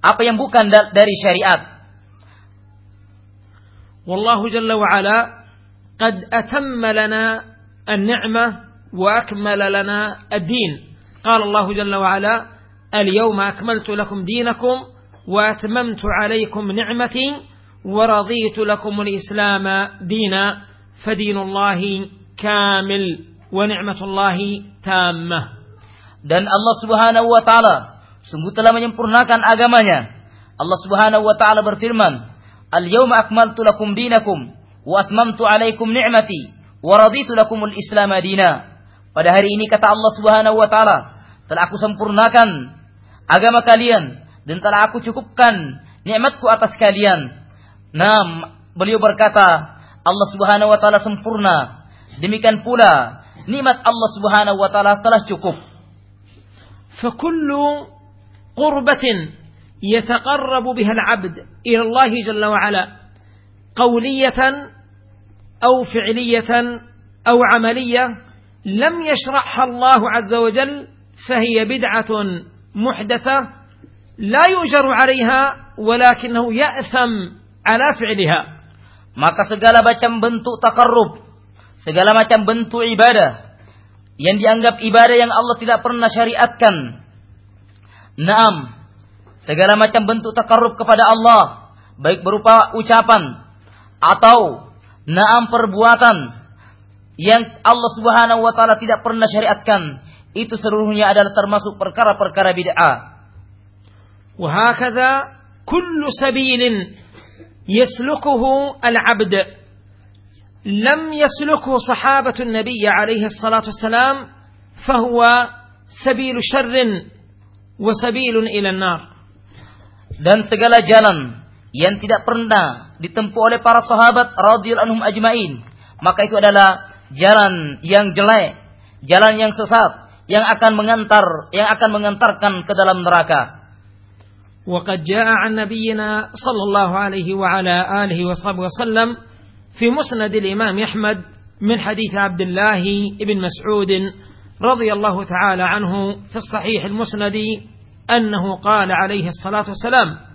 apa yang bukan dari syariat. والله جل وعلا قد أتم لنا النعمة وأكمل لنا الدين قال الله جل وعلا اليوم أكملت لكم دينكم وأتممت عليكم نعمتي ورضيت لكم الإسلام دينا فدين الله كامل ونعمة الله تامة Dan Allah Subhanahu wa taala sungguh telah menyempurnakan agamanya. Allah Subhanahu wa taala berfirman, "Al-yauma akmaltu lakum dinakum wa atmamtu 'alaikum ni'mati wa raditu lakumul Islam dina." Pada hari ini kata Allah Subhanahu wa taala, telah aku sempurnakan agama kalian dan telah aku cukupkan nikmatku atas kalian. Nam, beliau berkata, Allah Subhanahu wa taala sempurna. Demikian pula nikmat Allah Subhanahu wa taala telah cukup. فكل قربة يتقرب بها العبد إلى الله جل وعلا قولية أو فعلية أو عملية لم يشرعها الله عز وجل فهي بدعة محدثة لا يؤجر عليها ولكنه يأثم على فعلها Maka segala macam bentuk takarrub, segala macam bentuk ibadah yang dianggap ibadah yang Allah tidak pernah syariatkan. Naam, segala macam bentuk takarrub kepada Allah, baik berupa ucapan atau naam perbuatan yang Allah Subhanahu wa taala tidak pernah syariatkan, itu seluruhnya adalah termasuk perkara-perkara bid'ah. وهكذا كل سبيل يسلكه العبد لم يسلكه صحابة النبي عليه الصلاة والسلام فهو سبيل شر وسبيل إلى النار dan segala jalan yang tidak pernah ditempuh oleh para sahabat radhiyallahu anhum ajmain maka itu adalah jalan yang jelek jalan yang sesat yang akan mengantar yang akan mengantarkan ke dalam neraka. وقد جاء عن نبينا صلى الله عليه وعلى آله وصحبه وسلم في مسند الإمام أحمد من حديث عبد الله بن مسعود رضي الله تعالى عنه في الصحيح المسند أنه قال عليه الصلاة والسلام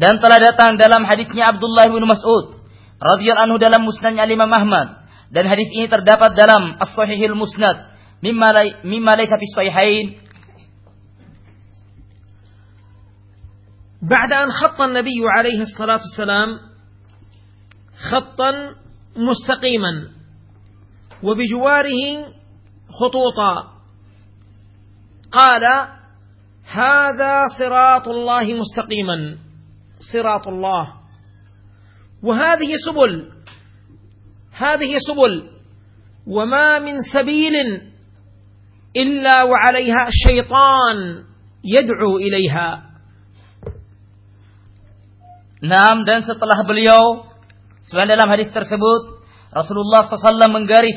Dan telah datang dalam hadisnya Abdullah bin Mas'ud radhiyallahu anhu dalam musnadnya Imam Ahmad dan hadis ini terdapat dalam As-Sahihil Musnad mimma mimma laysa fi sahihain بعد أن خط النبي عليه الصلاة والسلام خطا مستقيما وبجواره خطوطا قال هذا صراط mustaqiman. مستقيما. صراط الله. وهذه سبل. هذه سبل. وما min sabilin إلا وعليها الشيطان syaitan إليها. نعم dan setelah beliau sebenarnya dalam hadis tersebut Rasulullah SAW menggaris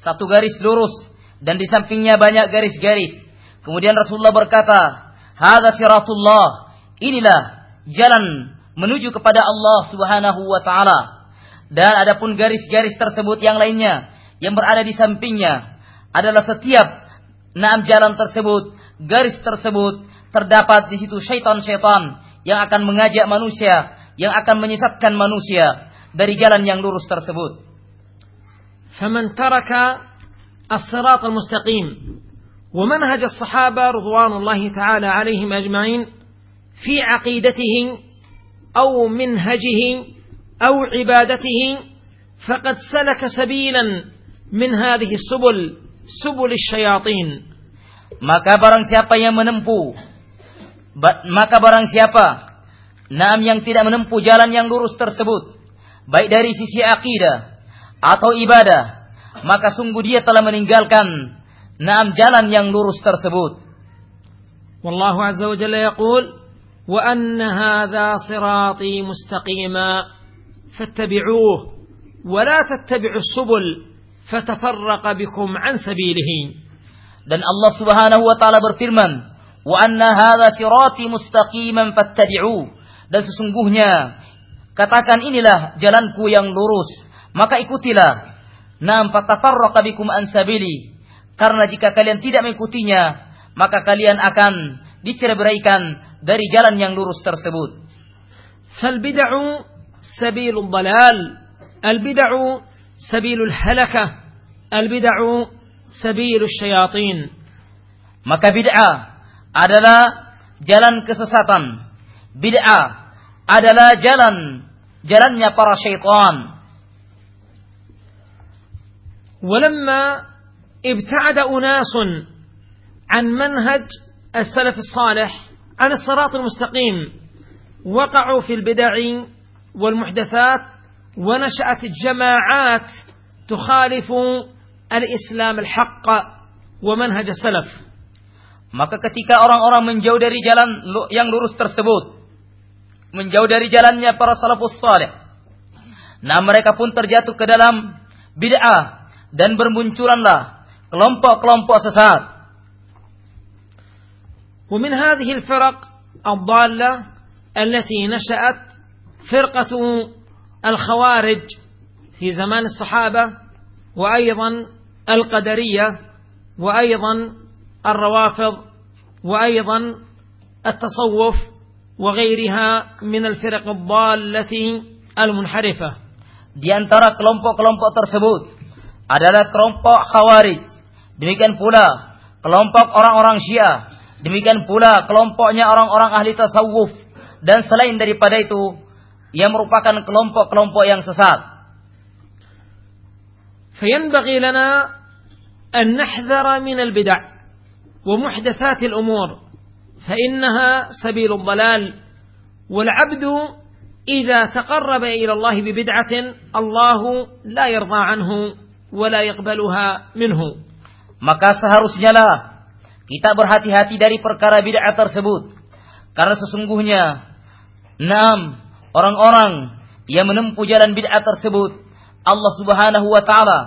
satu garis lurus dan di sampingnya banyak garis-garis. Kemudian Rasulullah berkata, "Hadza siratullah." Inilah jalan menuju kepada Allah Subhanahu wa taala. Dan adapun garis-garis tersebut yang lainnya yang berada di sampingnya adalah setiap enam jalan tersebut, garis tersebut terdapat di situ syaitan-syaitan yang akan mengajak manusia yang akan menyesatkan manusia dari jalan yang lurus tersebut. فمن ترك الصراط المستقيم ومنهج الصحابة رضوان الله تعالى عليهم أجمعين في عقيدتهم أو منهجهم أو عبادتهم فقد سلك سبيلا من هذه السبل سبل الشياطين Maka barang siapa yang menempuh maka barang siapa Naam yang tidak menempuh jalan yang lurus tersebut, baik dari sisi akidah atau ibadah, maka sungguh dia telah meninggalkan naam jalan yang lurus tersebut. Wallahu azza wa jalla yaqul wa anna hadha sirati mustaqima fattabi'uh wa la tattabi'us subul fatafarraqa bikum an sabilihi. Dan Allah Subhanahu wa taala berfirman, "Wa anna hadha sirati mustaqiman fattabi'uh." Dan sesungguhnya katakan inilah jalanku yang lurus, maka ikutilah. Nam fatafarraqa bikum an sabili. Karena jika kalian tidak mengikutinya, maka kalian akan diceraikan dari jalan yang lurus tersebut. فالبدع سبيل الضلال البدع سبيل الهلكة البدع سبيل الشياطين Maka bid'ah adalah jalan kesesatan. Bid'ah adalah jalan jalannya para syaitan. ولما ابتعد أناس عن منهج السلف الصالح عن الصراط المستقيم وقعوا في البدع والمحدثات ونشأت الجماعات تخالف الإسلام الحق ومنهج السلف Maka ketika orang-orang menjauh dari jalan yang lurus tersebut, menjauh dari jalannya para salafus saleh, nah mereka pun terjatuh ke dalam bid'ah dan bermunculanlah kelompok-kelompok sesat. ومن هذه الفرق الضالة التي نشأت فرقة الخوارج في زمان الصحابة وأيضا القدرية وأيضا الروافض وأيضا التصوف وغيرها من الفرق الضالة المنحرفة Di antara kelompok-kelompok tersebut adalah kelompok Khawarij. Demikian pula kelompok orang-orang Syiah. Demikian pula kelompoknya orang-orang ahli tasawuf dan selain daripada itu yang merupakan kelompok-kelompok yang sesat. فينبغي لنا أن نحذر من البدع ومحدثات الأمور فإنها سبيل الضلال والعبد إذا تقرب إلى الله ببدعة الله لا يرضى عنه ولا يقبلها منه Maka seharusnya lah kita berhati-hati dari perkara bid'ah tersebut. Karena sesungguhnya enam orang-orang yang menempuh jalan bid'ah tersebut Allah Subhanahu wa taala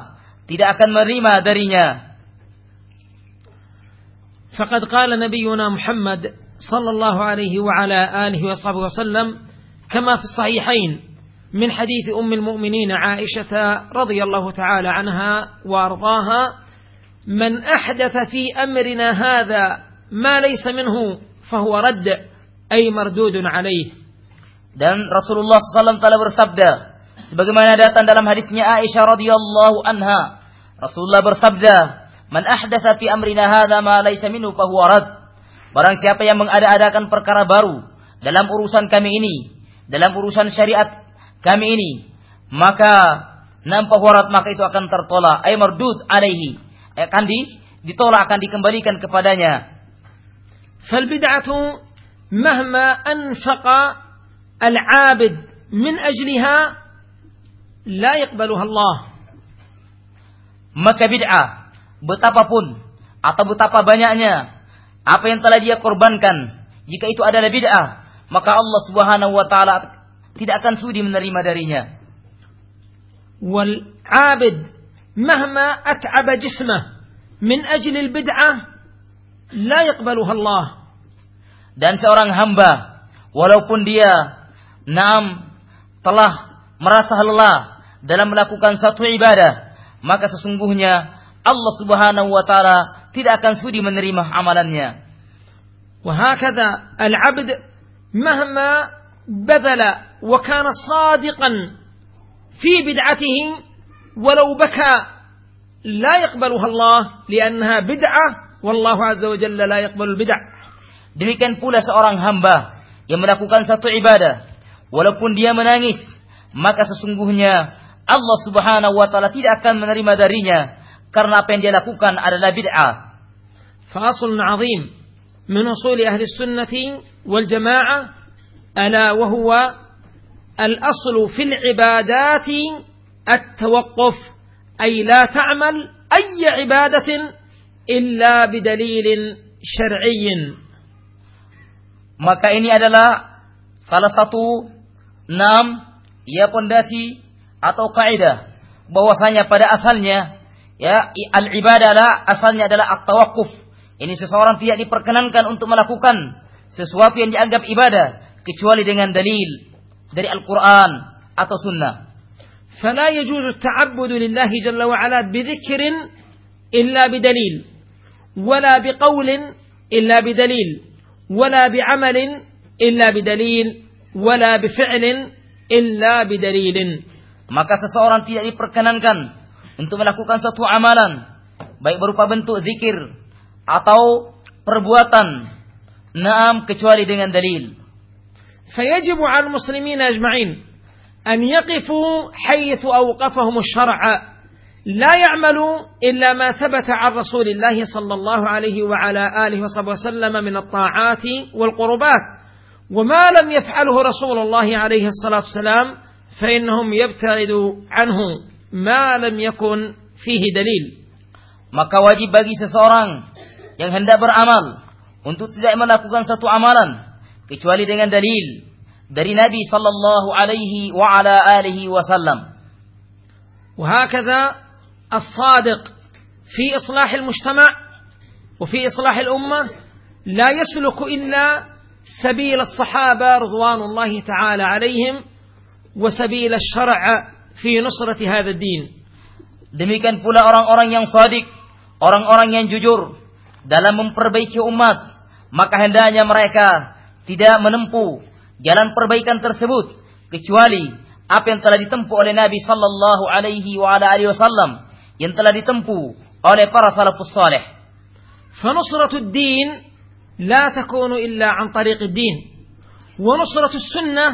tidak akan menerima darinya. فقد قال نبينا محمد صلى الله عليه وعلى آله وصحبه وسلم كما في الصحيحين من حديث أم المؤمنين عائشة رضي الله تعالى عنها وأرضاها من أحدث في أمرنا هذا ما ليس منه فهو رد أي مردود عليه Dan Rasulullah SAW telah bersabda, sebagaimana datang dalam hadisnya Aisyah radhiyallahu anha, Rasulullah bersabda, "Man ahdatsa fi amrina hadza ma laysa minhu fa huwa rad." Barang siapa yang mengada-adakan perkara baru dalam urusan kami ini, dalam urusan syariat kami ini, maka nampak warat maka itu akan tertolak, ay mardud alaihi. Eh, akan di, ditolak akan dikembalikan kepadanya. Fal bid'atu mahma anfaqa al-'abid min ajliha la yaqbaluha Allah. Maka bid'ah betapapun atau betapa banyaknya apa yang telah dia korbankan jika itu adalah bid'ah maka Allah Subhanahu wa taala tidak akan sudi menerima darinya. Wal 'abid مهما أتعب جسمه من أجل البدعة لا يقبلها الله Dan seorang hamba, walaupun dia nam telah merasa lelah dalam melakukan satu ibadah, maka sesungguhnya Allah Subhanahu wa taala tidak akan sudi menerima amalannya. وهكذا العبد مهما بذل وكان صادقا في بدعته ولو بكى لا يقبلها الله لأنها بدعة والله عز وجل لا يقبل البدع Demikian pula seorang hamba yang melakukan satu ibadah, walaupun dia menangis, maka sesungguhnya Allah Subhanahu wa taala tidak akan menerima darinya karena apa yang dia lakukan adalah bid'ah. فأصل عظيم من أصول أهل السنة والجماعة ألا وهو الأصل في العبادات التوقف أي لا تعمل أي عبادة إلا بدليل شرعي. Maka ini adalah salah satu enam ya pondasi atau kaidah bahwasanya pada asalnya ya al ibadah asalnya adalah at tawakuf ini seseorang tidak diperkenankan untuk melakukan sesuatu yang dianggap ibadah kecuali dengan dalil dari Al-Qur'an atau sunnah. فلا يجوز التعبد لله جل وعلا بذكر إلا بدليل ولا بقول إلا بدليل ولا بعمل إلا بدليل ولا بفعل إلا بدليل Maka seseorang tidak diperkenankan untuk melakukan suatu amalan baik berupa bentuk zikir atau perbuatan naam kecuali dengan dalil. فيجب على المسلمين أجمعين أن يقفوا حيث أوقفهم الشرع. لا يعملوا إلا ما ثبت عن رسول الله صلى الله عليه وعلى آله وصحبه وسلم من الطاعات والقربات. وما لم يفعله رسول الله عليه الصلاة والسلام فإنهم يبتعدوا عنه ما لم يكن فيه دليل. Maka wajib bagi seseorang yang hendak beramal untuk tidak melakukan satu amalan kecuali dengan dalil dari Nabi sallallahu alaihi wa ala alihi wasallam. وهكذا الصادق في إصلاح المجتمع وفي إصلاح الأمة لا يسلك إلا سبيل الصحابة رضوان الله تعالى عليهم وسبيل الشرع في نصرة هذا الدين Demikian pula orang-orang yang sadik, orang-orang yang jujur dalam memperbaiki umat, maka hendaknya mereka tidak menempuh jalan perbaikan tersebut kecuali apa yang telah ditempuh oleh Nabi sallallahu alaihi wa ala alihi wasallam yang telah ditempuh oleh para salafus saleh. فنصرة الدين لا تكون إلا عن طريق الدين ونصرة السنة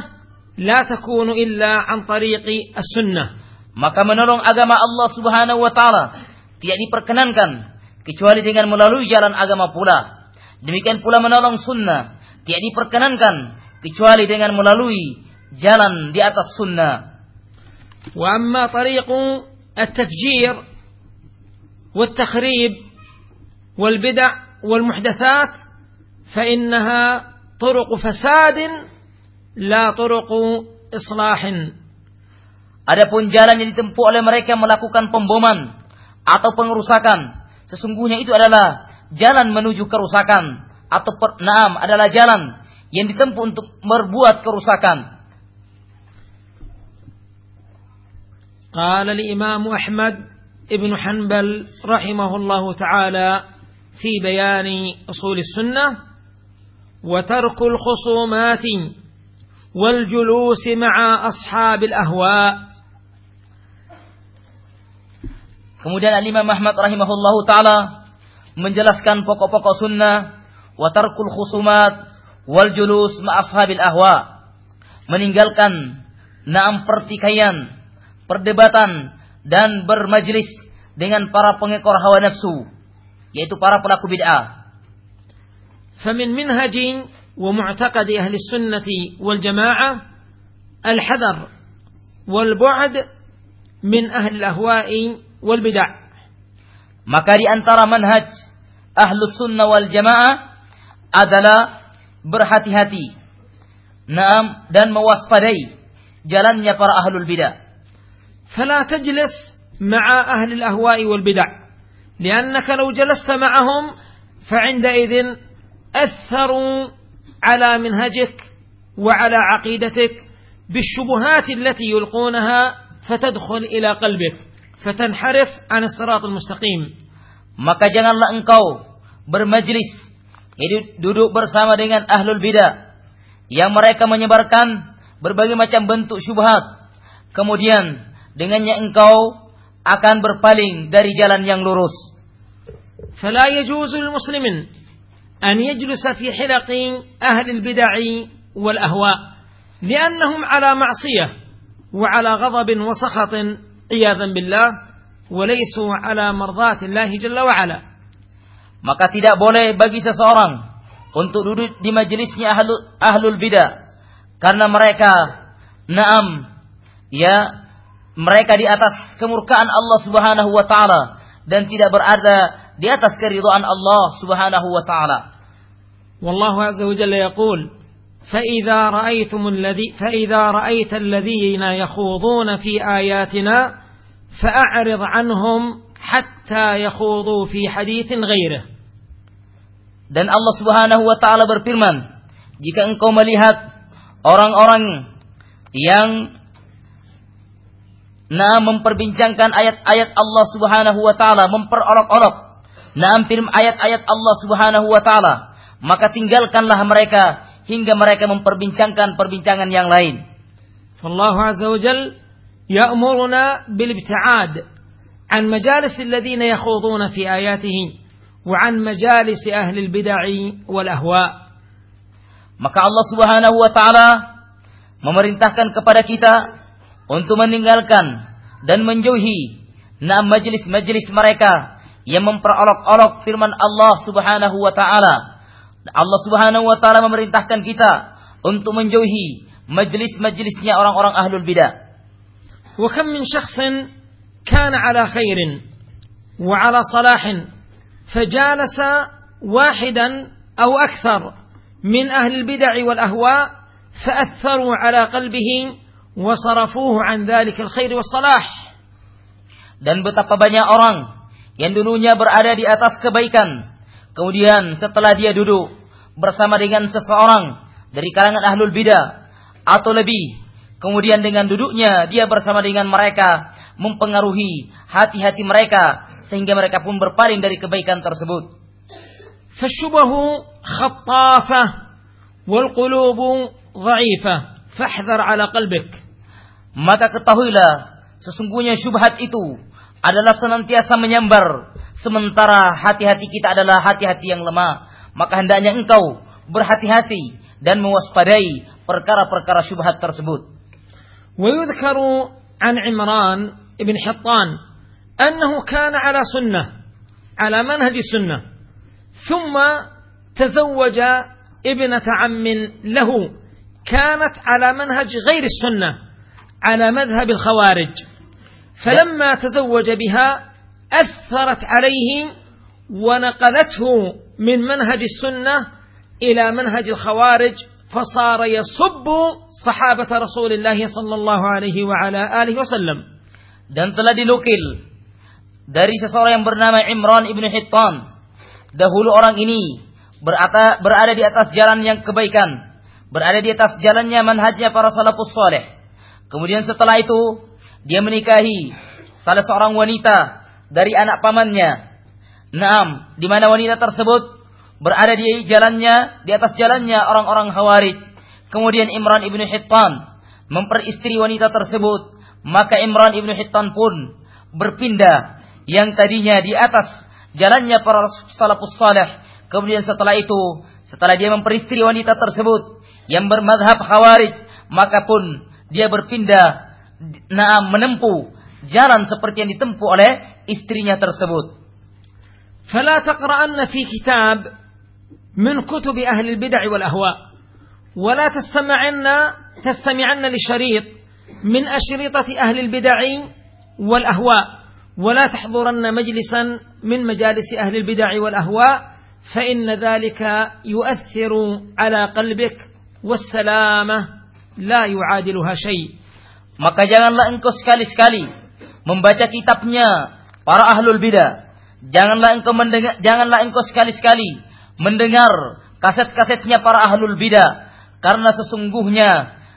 لا تكون إلا عن طريق السنة Maka menolong agama Allah Subhanahu wa taala tidak diperkenankan kecuali dengan melalui jalan agama pula. Demikian pula menolong sunnah tidak diperkenankan kecuali dengan melalui jalan di atas sunnah. وأما طريق التفجير والتخريب والبدع والمحدثات فإنها طرق فساد لا طرق إصلاح Adapun jalan yang ditempuh oleh mereka melakukan pemboman atau pengerusakan. Sesungguhnya itu adalah jalan menuju kerusakan atau per, naam adalah jalan yang ditempuh untuk berbuat kerusakan. قال الإمام أحمد ابن حنبل رحمه الله تعالى في بيان أصول السنة وترك الخصومات والجلوس مع أصحاب الأهواء Kemudian Al-Imam Ahmad rahimahullahu taala menjelaskan pokok-pokok sunnah wa tarkul khusumat wal julus ma'ashabil ahwa. Meninggalkan naam pertikaian perdebatan dan bermajlis dengan para pengekor hawa nafsu yaitu para pelaku bid'ah. Famin minhajin wa mu'taqadi ahli sunnati wal jamaah al hadar wal bu'ad min ahli ahwa'i wal bid'ah. Maka di antara manhaj ahli sunnah wal jamaah adalah berhati-hati. Naam dan mewaspadai jalannya para ahlul bidah. فلا تجلس مع أهل الأهواء والبدع لأنك لو جلست معهم فعندئذ أثروا على منهجك وعلى عقيدتك بالشبهات التي يلقونها فتدخل إلى قلبك فتنحرف عن الصراط المستقيم Maka janganlah engkau bermajlis, jadi duduk bersama dengan ahlul bidah yang mereka menyebarkan berbagai macam bentuk syubhat. Kemudian dengannya engkau akan berpaling dari jalan yang lurus. فلا يجوز للمسلم أن يجلس في حلق أهل البدع والأهواء لأنهم على معصية وعلى غضب وسخط عياذا بالله وليسوا على مرضاة الله جل وعلا Maka tidak boleh bagi seseorang untuk duduk di majelisnya ahlul, ahlul bidah karena mereka naam ya mereka di atas kemurkaan Allah Subhanahu wa taala dan tidak berada di atas keridhaan Allah Subhanahu wa taala. والله عز وجل يقول فإذا رأيتم الذي فإذا رأيت الذين يخوضون في آياتنا فأعرض عنهم hatta yakhudu fi haditsin ghairah. Dan Allah Subhanahu wa taala berfirman, jika engkau melihat orang-orang yang nah memperbincangkan ayat-ayat Allah Subhanahu wa taala, memperolok-olok nah firman ayat-ayat Allah Subhanahu wa taala, maka tinggalkanlah mereka hingga mereka memperbincangkan perbincangan yang lain. Allah Azza wa Jal ya'muruna bil ibti'ad عن مجالس الذين يخوضون في آياته وعن مجالس أهل البدع والأهواء Maka Allah Subhanahu wa taala memerintahkan kepada kita untuk meninggalkan dan menjauhi nah majelis-majelis mereka yang memperolok-olok firman Allah Subhanahu wa taala. Allah Subhanahu wa taala memerintahkan kita untuk menjauhi majelis-majelisnya orang-orang ahlul bidah. وكم من شخص كان على خير وعلى صلاح فجالس واحدا أو أكثر من أهل البدع والأهواء فأثروا على قلبه وصرفوه عن ذلك الخير والصلاح Dan betapa banyak orang yang dulunya berada di atas kebaikan. Kemudian setelah dia duduk bersama dengan seseorang dari kalangan ahlul bidah atau lebih. Kemudian dengan duduknya dia bersama dengan mereka mempengaruhi hati-hati mereka sehingga mereka pun berpaling dari kebaikan tersebut. فالشبه خطافة والقلوب ضعيفة فاحذر على قلبك Maka ketahuilah sesungguhnya syubhat itu adalah senantiasa menyambar sementara hati-hati kita adalah hati-hati yang lemah. Maka hendaknya engkau berhati-hati dan mewaspadai perkara-perkara syubhat tersebut. ويذكر عن عمران بن حطان أنه كان على سنة على منهج السنة ثم تزوج ابنة عم له كانت على منهج غير السنة على مذهب الخوارج. فلما تزوج بها أثرت عليه ونقلته من منهج السنة إلى منهج الخوارج فصار يصب صحابة رسول الله صلى الله عليه وعلى آله وسلم. Dan telah dinukil dari seseorang yang bernama Imran ibnu Hittan. Dahulu orang ini berada, berada di atas jalan yang kebaikan, berada di atas jalannya manhajnya para salafus saleh. Kemudian setelah itu dia menikahi salah seorang wanita dari anak pamannya. Naam, di mana wanita tersebut berada di jalannya, di atas jalannya orang-orang Khawarij. Kemudian Imran ibnu Hittan memperistri wanita tersebut, maka Imran ibnu Hittan pun berpindah yang tadinya di atas jalannya para salafus saleh. Kemudian setelah itu, setelah dia memperistri wanita tersebut yang bermadhab khawarij, maka pun dia berpindah naam menempuh jalan seperti yang ditempuh oleh istrinya tersebut. فلا تقرأن في كتاب من كتب أهل البدع والأهواء ولا تستمعن تستمعن لشريط من أشرطة أهل البدع والأهواء ولا تحضرن مجلسا من مجالس أهل البدع والأهواء فإن ذلك يؤثر على قلبك والسلامة لا يعادلها شيء maka janganlah engkau sekali-sekali membaca kitabnya para ahlul bidah janganlah engkau mendengar janganlah engkau sekali-sekali mendengar kaset-kasetnya para ahlul bidah karena sesungguhnya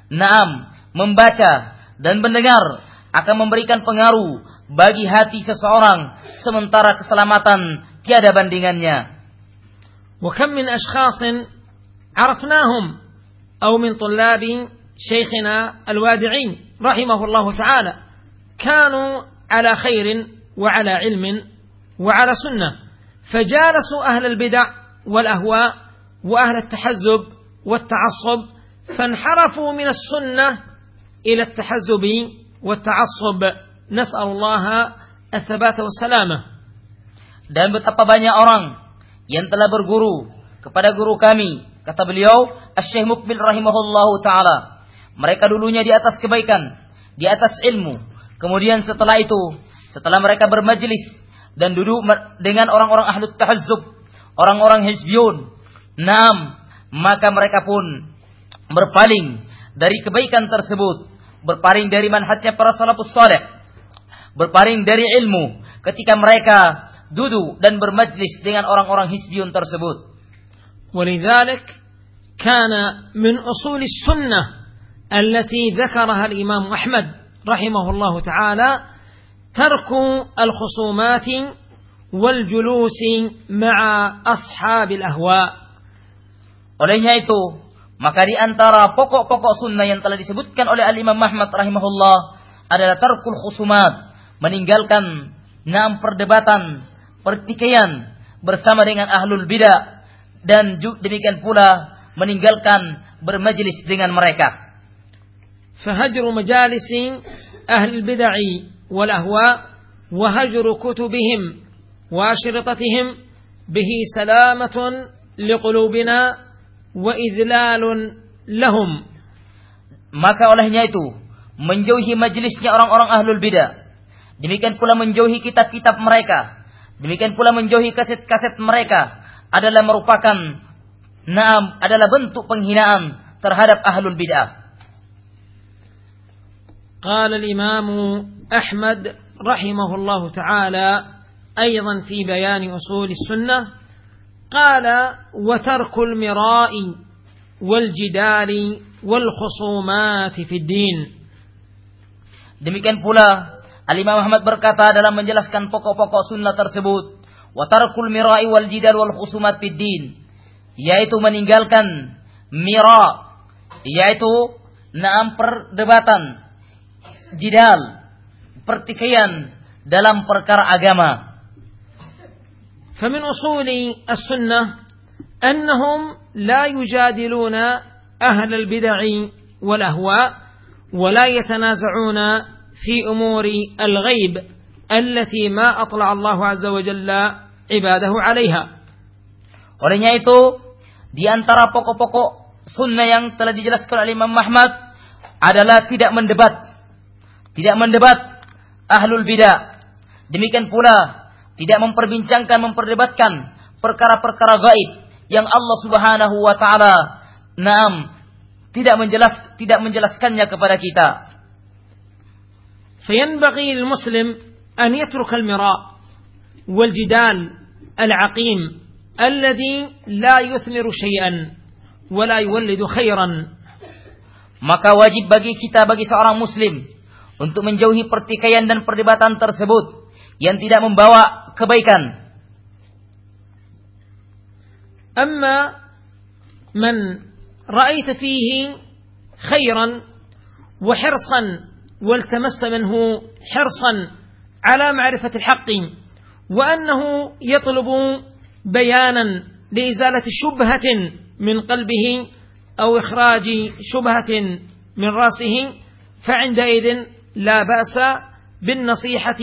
naam membaca dan mendengar akan memberikan pengaruh bagi hati seseorang sementara keselamatan tiada bandingannya. وكم من أشخاص عرفناهم أو من طلاب شيخنا الوادعين رحمه الله تعالى كانوا على خير وعلى علم وعلى سنة فجالسوا أهل البدع والأهواء وأهل التحزب والتعصب فانحرفوا من السنة إلى التحزب والتعصب نسأل الله الثبات والسلامة Dan betapa banyak orang yang telah berguru kepada guru kami. Kata beliau, Asy-Syaikh Mukbil rahimahullahu taala. Mereka dulunya di atas kebaikan, di atas ilmu. Kemudian setelah itu, setelah mereka bermajlis dan duduk dengan orang-orang ahlu tahazzub, orang-orang hizbiyun, Naam, maka mereka pun berpaling dari kebaikan tersebut, berpaling dari manhajnya para salafus saleh, berpaling dari ilmu ketika mereka duduk dan bermajlis dengan orang-orang hisbiyun tersebut. ولذلك كان من أصول السنة التي ذكرها الإمام أحمد رحمه الله تعالى ترك الخصومات والجلوس مع أصحاب الأهواء Olehnya itu, maka di antara pokok-pokok sunnah yang telah disebutkan oleh Al-Imam Ahmad rahimahullah adalah tarkul khusumat, meninggalkan enam perdebatan, pertikaian bersama dengan ahlul bidah dan demikian pula meninggalkan bermajlis dengan mereka. فهجر مجالس أهل البدع والأهواء وهجر كتبهم وأشرطتهم به سلامة لقلوبنا وإذلال لهم Maka olehnya itu menjauhi majelisnya orang-orang ahlul bidah. Demikian pula menjauhi kitab-kitab mereka. Demikian pula menjauhi kaset-kaset mereka adalah merupakan naam adalah bentuk penghinaan terhadap ahlul bidah. قال الإمام أحمد رحمه الله تعالى أيضا في بيان أصول السنة قال وترك المراء والجدال والخصومات في الدين Demikian pula Al-Imam Ahmad berkata dalam menjelaskan pokok-pokok sunnah tersebut, wa tarkul mira'i wal jidal wal khusumat fid din, yaitu meninggalkan mira, yaitu naam perdebatan, jidal, pertikaian dalam perkara agama. فمن أصول السنة أنهم لا يجادلون أهل البدع والأهواء ولا يتنازعون في أمور الغيب التي ما أطلع الله عز وجل عباده عليها Olehnya itu, di antara pokok-pokok sunnah yang telah dijelaskan oleh Imam Ahmad adalah tidak mendebat. Tidak mendebat ahlul bidah. Demikian pula tidak memperbincangkan, memperdebatkan perkara-perkara gaib yang Allah Subhanahu wa taala naam tidak menjelas tidak menjelaskannya kepada kita. فينبغي للمسلم أن يترك المراء والجدال العقيم الذي لا يثمر شيئا ولا يولد خيرا maka wajib bagi kita bagi seorang muslim untuk menjauhi pertikaian dan perdebatan tersebut yang tidak membawa kebaikan. أما من رأيت فيه خيرا وحرصا والتمست منه حرصا على معرفة الحق وأنه يطلب بيانا لإزالة شبهة من قلبه أو إخراج شبهة من رأسه فعندئذ لا بأس بالنصيحة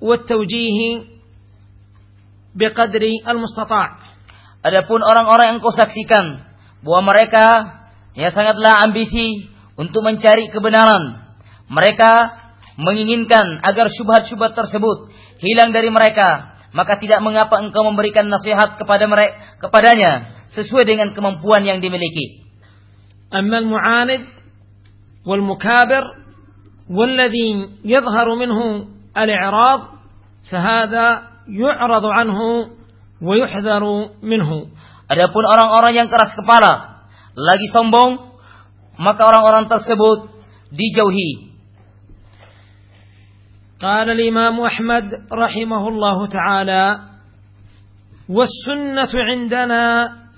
والتوجيه بقدر المستطاع Adapun orang-orang yang kau saksikan bahwa mereka ya sangatlah ambisi untuk mencari kebenaran. Mereka menginginkan agar syubhat-syubhat tersebut hilang dari mereka, maka tidak mengapa engkau memberikan nasihat kepada mereka kepadanya sesuai dengan kemampuan yang dimiliki. أما المعاند والمكابر والذي يظهر منه الإعراض فهذا يعرض عنه ويحذر منه Adapun orang-orang yang keras kepala, lagi sombong, maka orang-orang tersebut dijauhi. قال الإمام أحمد رحمه الله تعالى والسنة عندنا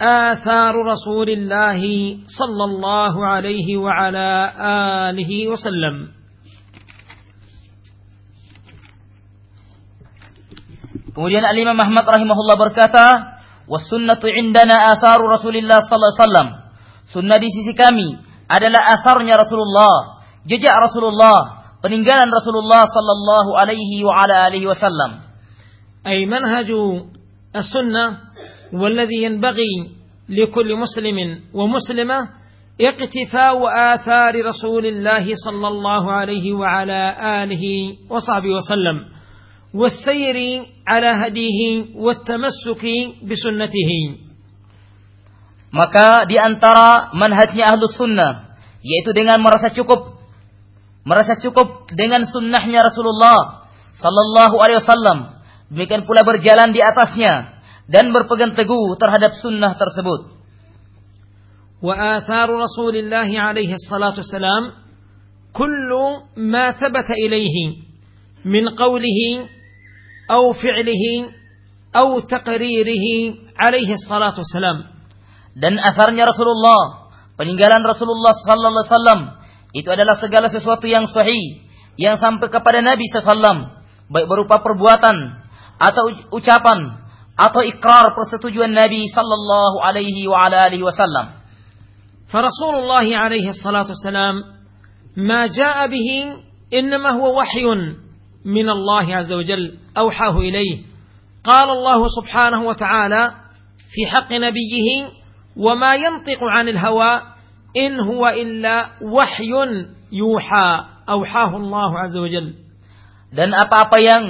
آثار رسول الله صلى الله عليه وعلى آله وسلم Kemudian Al-Imam Ahmad rahimahullah berkata, "Was-sunnatu indana atharu Rasulillah sallallahu alaihi wasallam." Sunnah di sisi kami adalah asarnya Rasulullah, jejak Rasulullah, peninggalan Rasulullah sallallahu alaihi wa ala alihi wasallam. أي منهج السنة والذي ينبغي لكل مسلم ومسلمة اقتفاء آثار رسول الله صلى الله عليه وعلى آله وصحبه وسلم والسير على هديه والتمسك بسنته Maka di antara manhajnya ahlus sunnah yaitu dengan merasa cukup merasa cukup dengan sunnahnya Rasulullah sallallahu alaihi wasallam demikian pula berjalan di atasnya dan berpegang teguh terhadap sunnah tersebut وآثار رسول الله عليه الصلاة والسلام كل ما ثبت إليه من قوله أو فعله أو تقريره عليه الصلاة والسلام dan asarnya Rasulullah peninggalan Rasulullah sallallahu alaihi wasallam itu adalah segala sesuatu yang sahih yang sampai kepada Nabi sallallahu baik berupa perbuatan atau ucapan atau ikrar persetujuan Nabi sallallahu alaihi wa ala alihi wasallam فرسول الله عليه الصلاة والسلام ما جاء به إنما هو وحي من الله عز وجل أوحاه إليه قال الله سبحانه وتعالى في حق نبيه وما ينطق عن الهوى إن هو إلا وحي يوحى أوحاه الله عز وجل dan apa-apa yang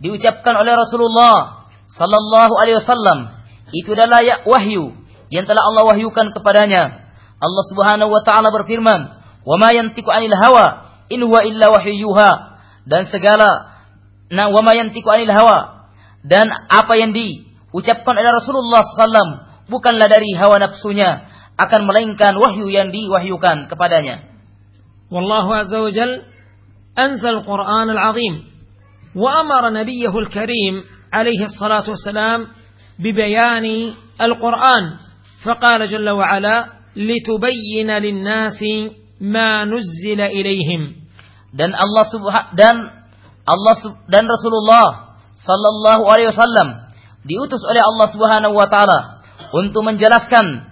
diucapkan oleh Rasulullah sallallahu alaihi wasallam itu adalah wahyu yang telah Allah wahyukan kepadanya. Allah Subhanahu wa taala berfirman, "Wa ma yantiqu 'anil hawa in huwa illa wahyu yuha." Dan segala nah wa ma yantiqu 'anil hawa dan apa yang diucapkan oleh Rasulullah sallam bukanlah dari hawa nafsunya akan melainkan wahyu yang diwahyukan kepadanya. والله عز وجل أنزل القرآن العظيم وأمر نبيه الكريم عليه الصلاة والسلام ببيان القرآن فقال جل وعلا لتبين للناس ما نزل إليهم dan Allah subha dan Allah sub dan Rasulullah sallallahu alaihi wasallam diutus oleh Allah Subhanahu wa taala untuk menjelaskan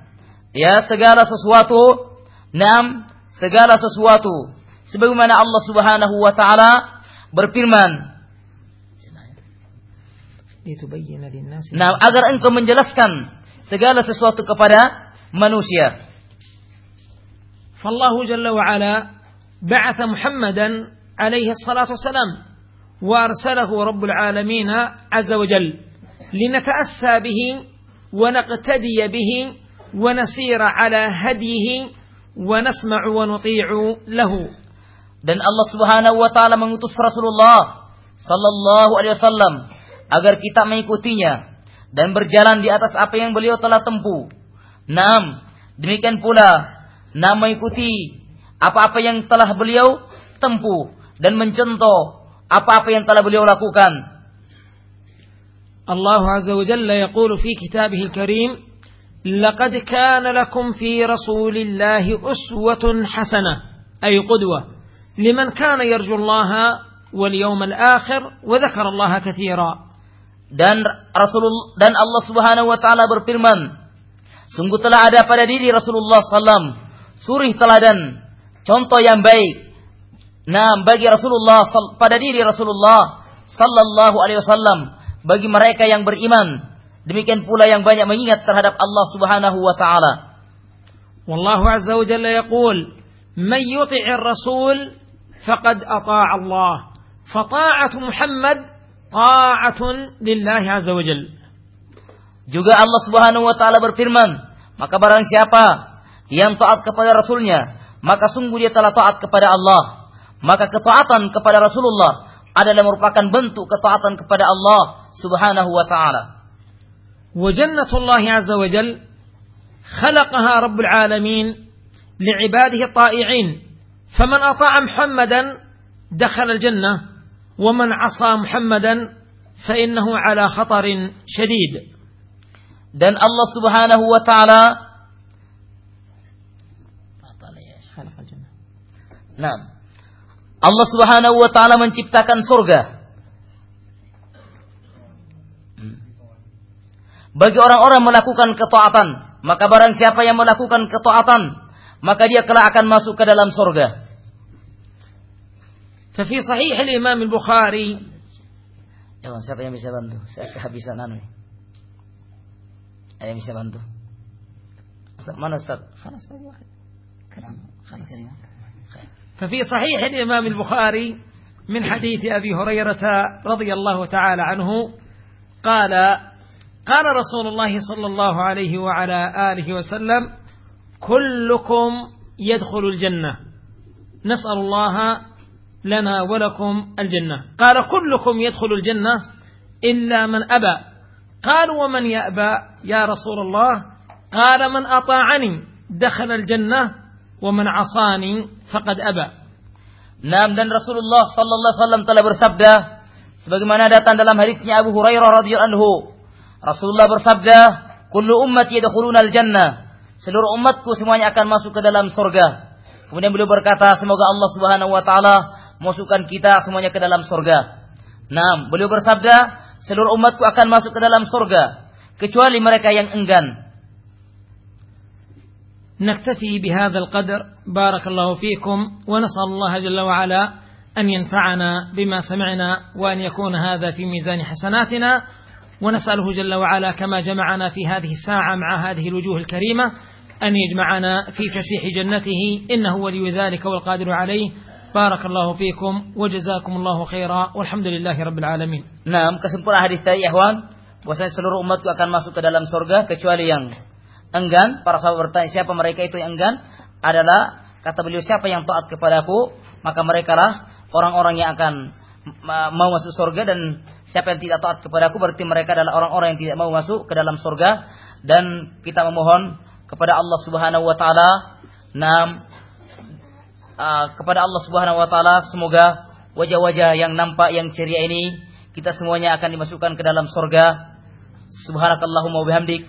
ya segala sesuatu nam segala sesuatu sebagaimana Allah Subhanahu wa taala berfirman Nah, agar engkau menjelaskan segala sesuatu kepada manusia. Fallahu jalla wa ala بعث محمدا عليه الصلاة والسلام وأرسله رب العالمين عز وجل لنتأسى به ونقتدي به ونسير على هديه ونسمع ونطيع له dan Allah Subhanahu wa taala mengutus Rasulullah sallallahu alaihi wasallam agar kita mengikutinya dan berjalan di atas apa yang beliau telah tempuh. Naam, demikian pula nam mengikuti apa-apa yang telah beliau tempuh dan mencontoh apa-apa yang telah beliau lakukan. الله عز وجل يقول في كتابه الكريم لقد كان لكم في رسول الله أسوة حسنة أي قدوة لمن كان يرجو الله واليوم الآخر وذكر الله كثيرا dan Rasulullah dan Allah Subhanahu wa taala berfirman sungguh telah ada pada diri Rasulullah sallam suri teladan contoh yang baik. Nah, bagi Rasulullah pada diri Rasulullah sallallahu alaihi wasallam bagi mereka yang beriman. Demikian pula yang banyak mengingat terhadap Allah Subhanahu wa taala. Wallahu azza wa jalla yaqul, "Man yuti'ir rasul faqad ata'a Allah." Fata'atu Muhammad ta'atun lillahi azza wa jalla. Juga Allah Subhanahu wa taala berfirman, maka barang siapa yang taat kepada rasulnya, maka sungguh dia telah taat kepada Allah. Maka ketaatan kepada Rasulullah adalah merupakan bentuk ketaatan kepada Allah Subhanahu wa taala. وجنة الله عز وجل خلقها رب العالمين لعباده الطائعين فمن أطاع محمدا دخل الجنة ومن عصى محمدا فإنه على خطر شديد Dan Allah Subhanahu wa taala Nah, Allah Subhanahu wa taala menciptakan surga bagi orang-orang melakukan ketaatan. Maka barang siapa yang melakukan ketaatan, maka dia kelak akan masuk ke dalam surga. ففي صحيح الإمام البخاري Ya, siapa yang bisa bantu? Saya kehabisan anu. nih. Ada yang bisa bantu? Ustaz, Mana Ustaz? ففي صحيح الإمام البخاري من حديث أبي هريرة رضي الله تعالى عنه قال قال رسول الله صلى الله عليه وعلى آله وسلم كلكم يدخل الجنة. نسأل الله لنا ولكم الجنة. قال كلكم يدخل الجنة إلا من أبى. قالوا ومن يأبى يا رسول الله؟ قال من أطاعني دخل الجنة ومن عصاني فقد أبى نعم dan Rasulullah sallallahu alaihi wasallam telah bersabda sebagaimana datang dalam hadisnya Abu Hurairah radhiyallahu anhu. Rasulullah bersabda, "Kullu ummati yadkhuluna al-jannah." Seluruh umatku semuanya akan masuk ke dalam surga. Kemudian beliau berkata, semoga Allah Subhanahu wa taala masukkan kita semuanya ke dalam surga. nعم beliau bersabda, seluruh umatku akan masuk ke dalam surga kecuali mereka yang enggan. نكتفي بهذا القدر. بارك الله فيكم ونسأل الله جل وعلا أن ينفعنا بما سمعنا وأن يكون هذا في ميزان حسناتنا. ونسأله جل وعلا كما جمعنا في هذه الساعة مع هذه الوجوه الكريمة أن يجمعنا في فسيح جنته. إنه ولي ذلك والقادر عليه. بارك الله فيكم وجزاكم الله خيرا والحمد لله رب العالمين. Nah, kesimpulan hadis tadi, Ikhwan, bahwasanya seluruh umatku akan masuk ke dalam surga kecuali yang enggan. Para sahabat bertanya, siapa mereka itu yang enggan? Adalah kata beliau, siapa yang taat kepadaku, maka mereka lah orang-orang yang akan ma- mau masuk surga dan siapa yang tidak taat kepadaku berarti mereka adalah orang-orang yang tidak mau masuk ke dalam surga dan kita memohon kepada Allah Subhanahu wa taala nam uh, kepada Allah Subhanahu wa taala semoga wajah-wajah yang nampak yang ceria ini kita semuanya akan dimasukkan ke dalam surga subhanakallahumma wa bihamdik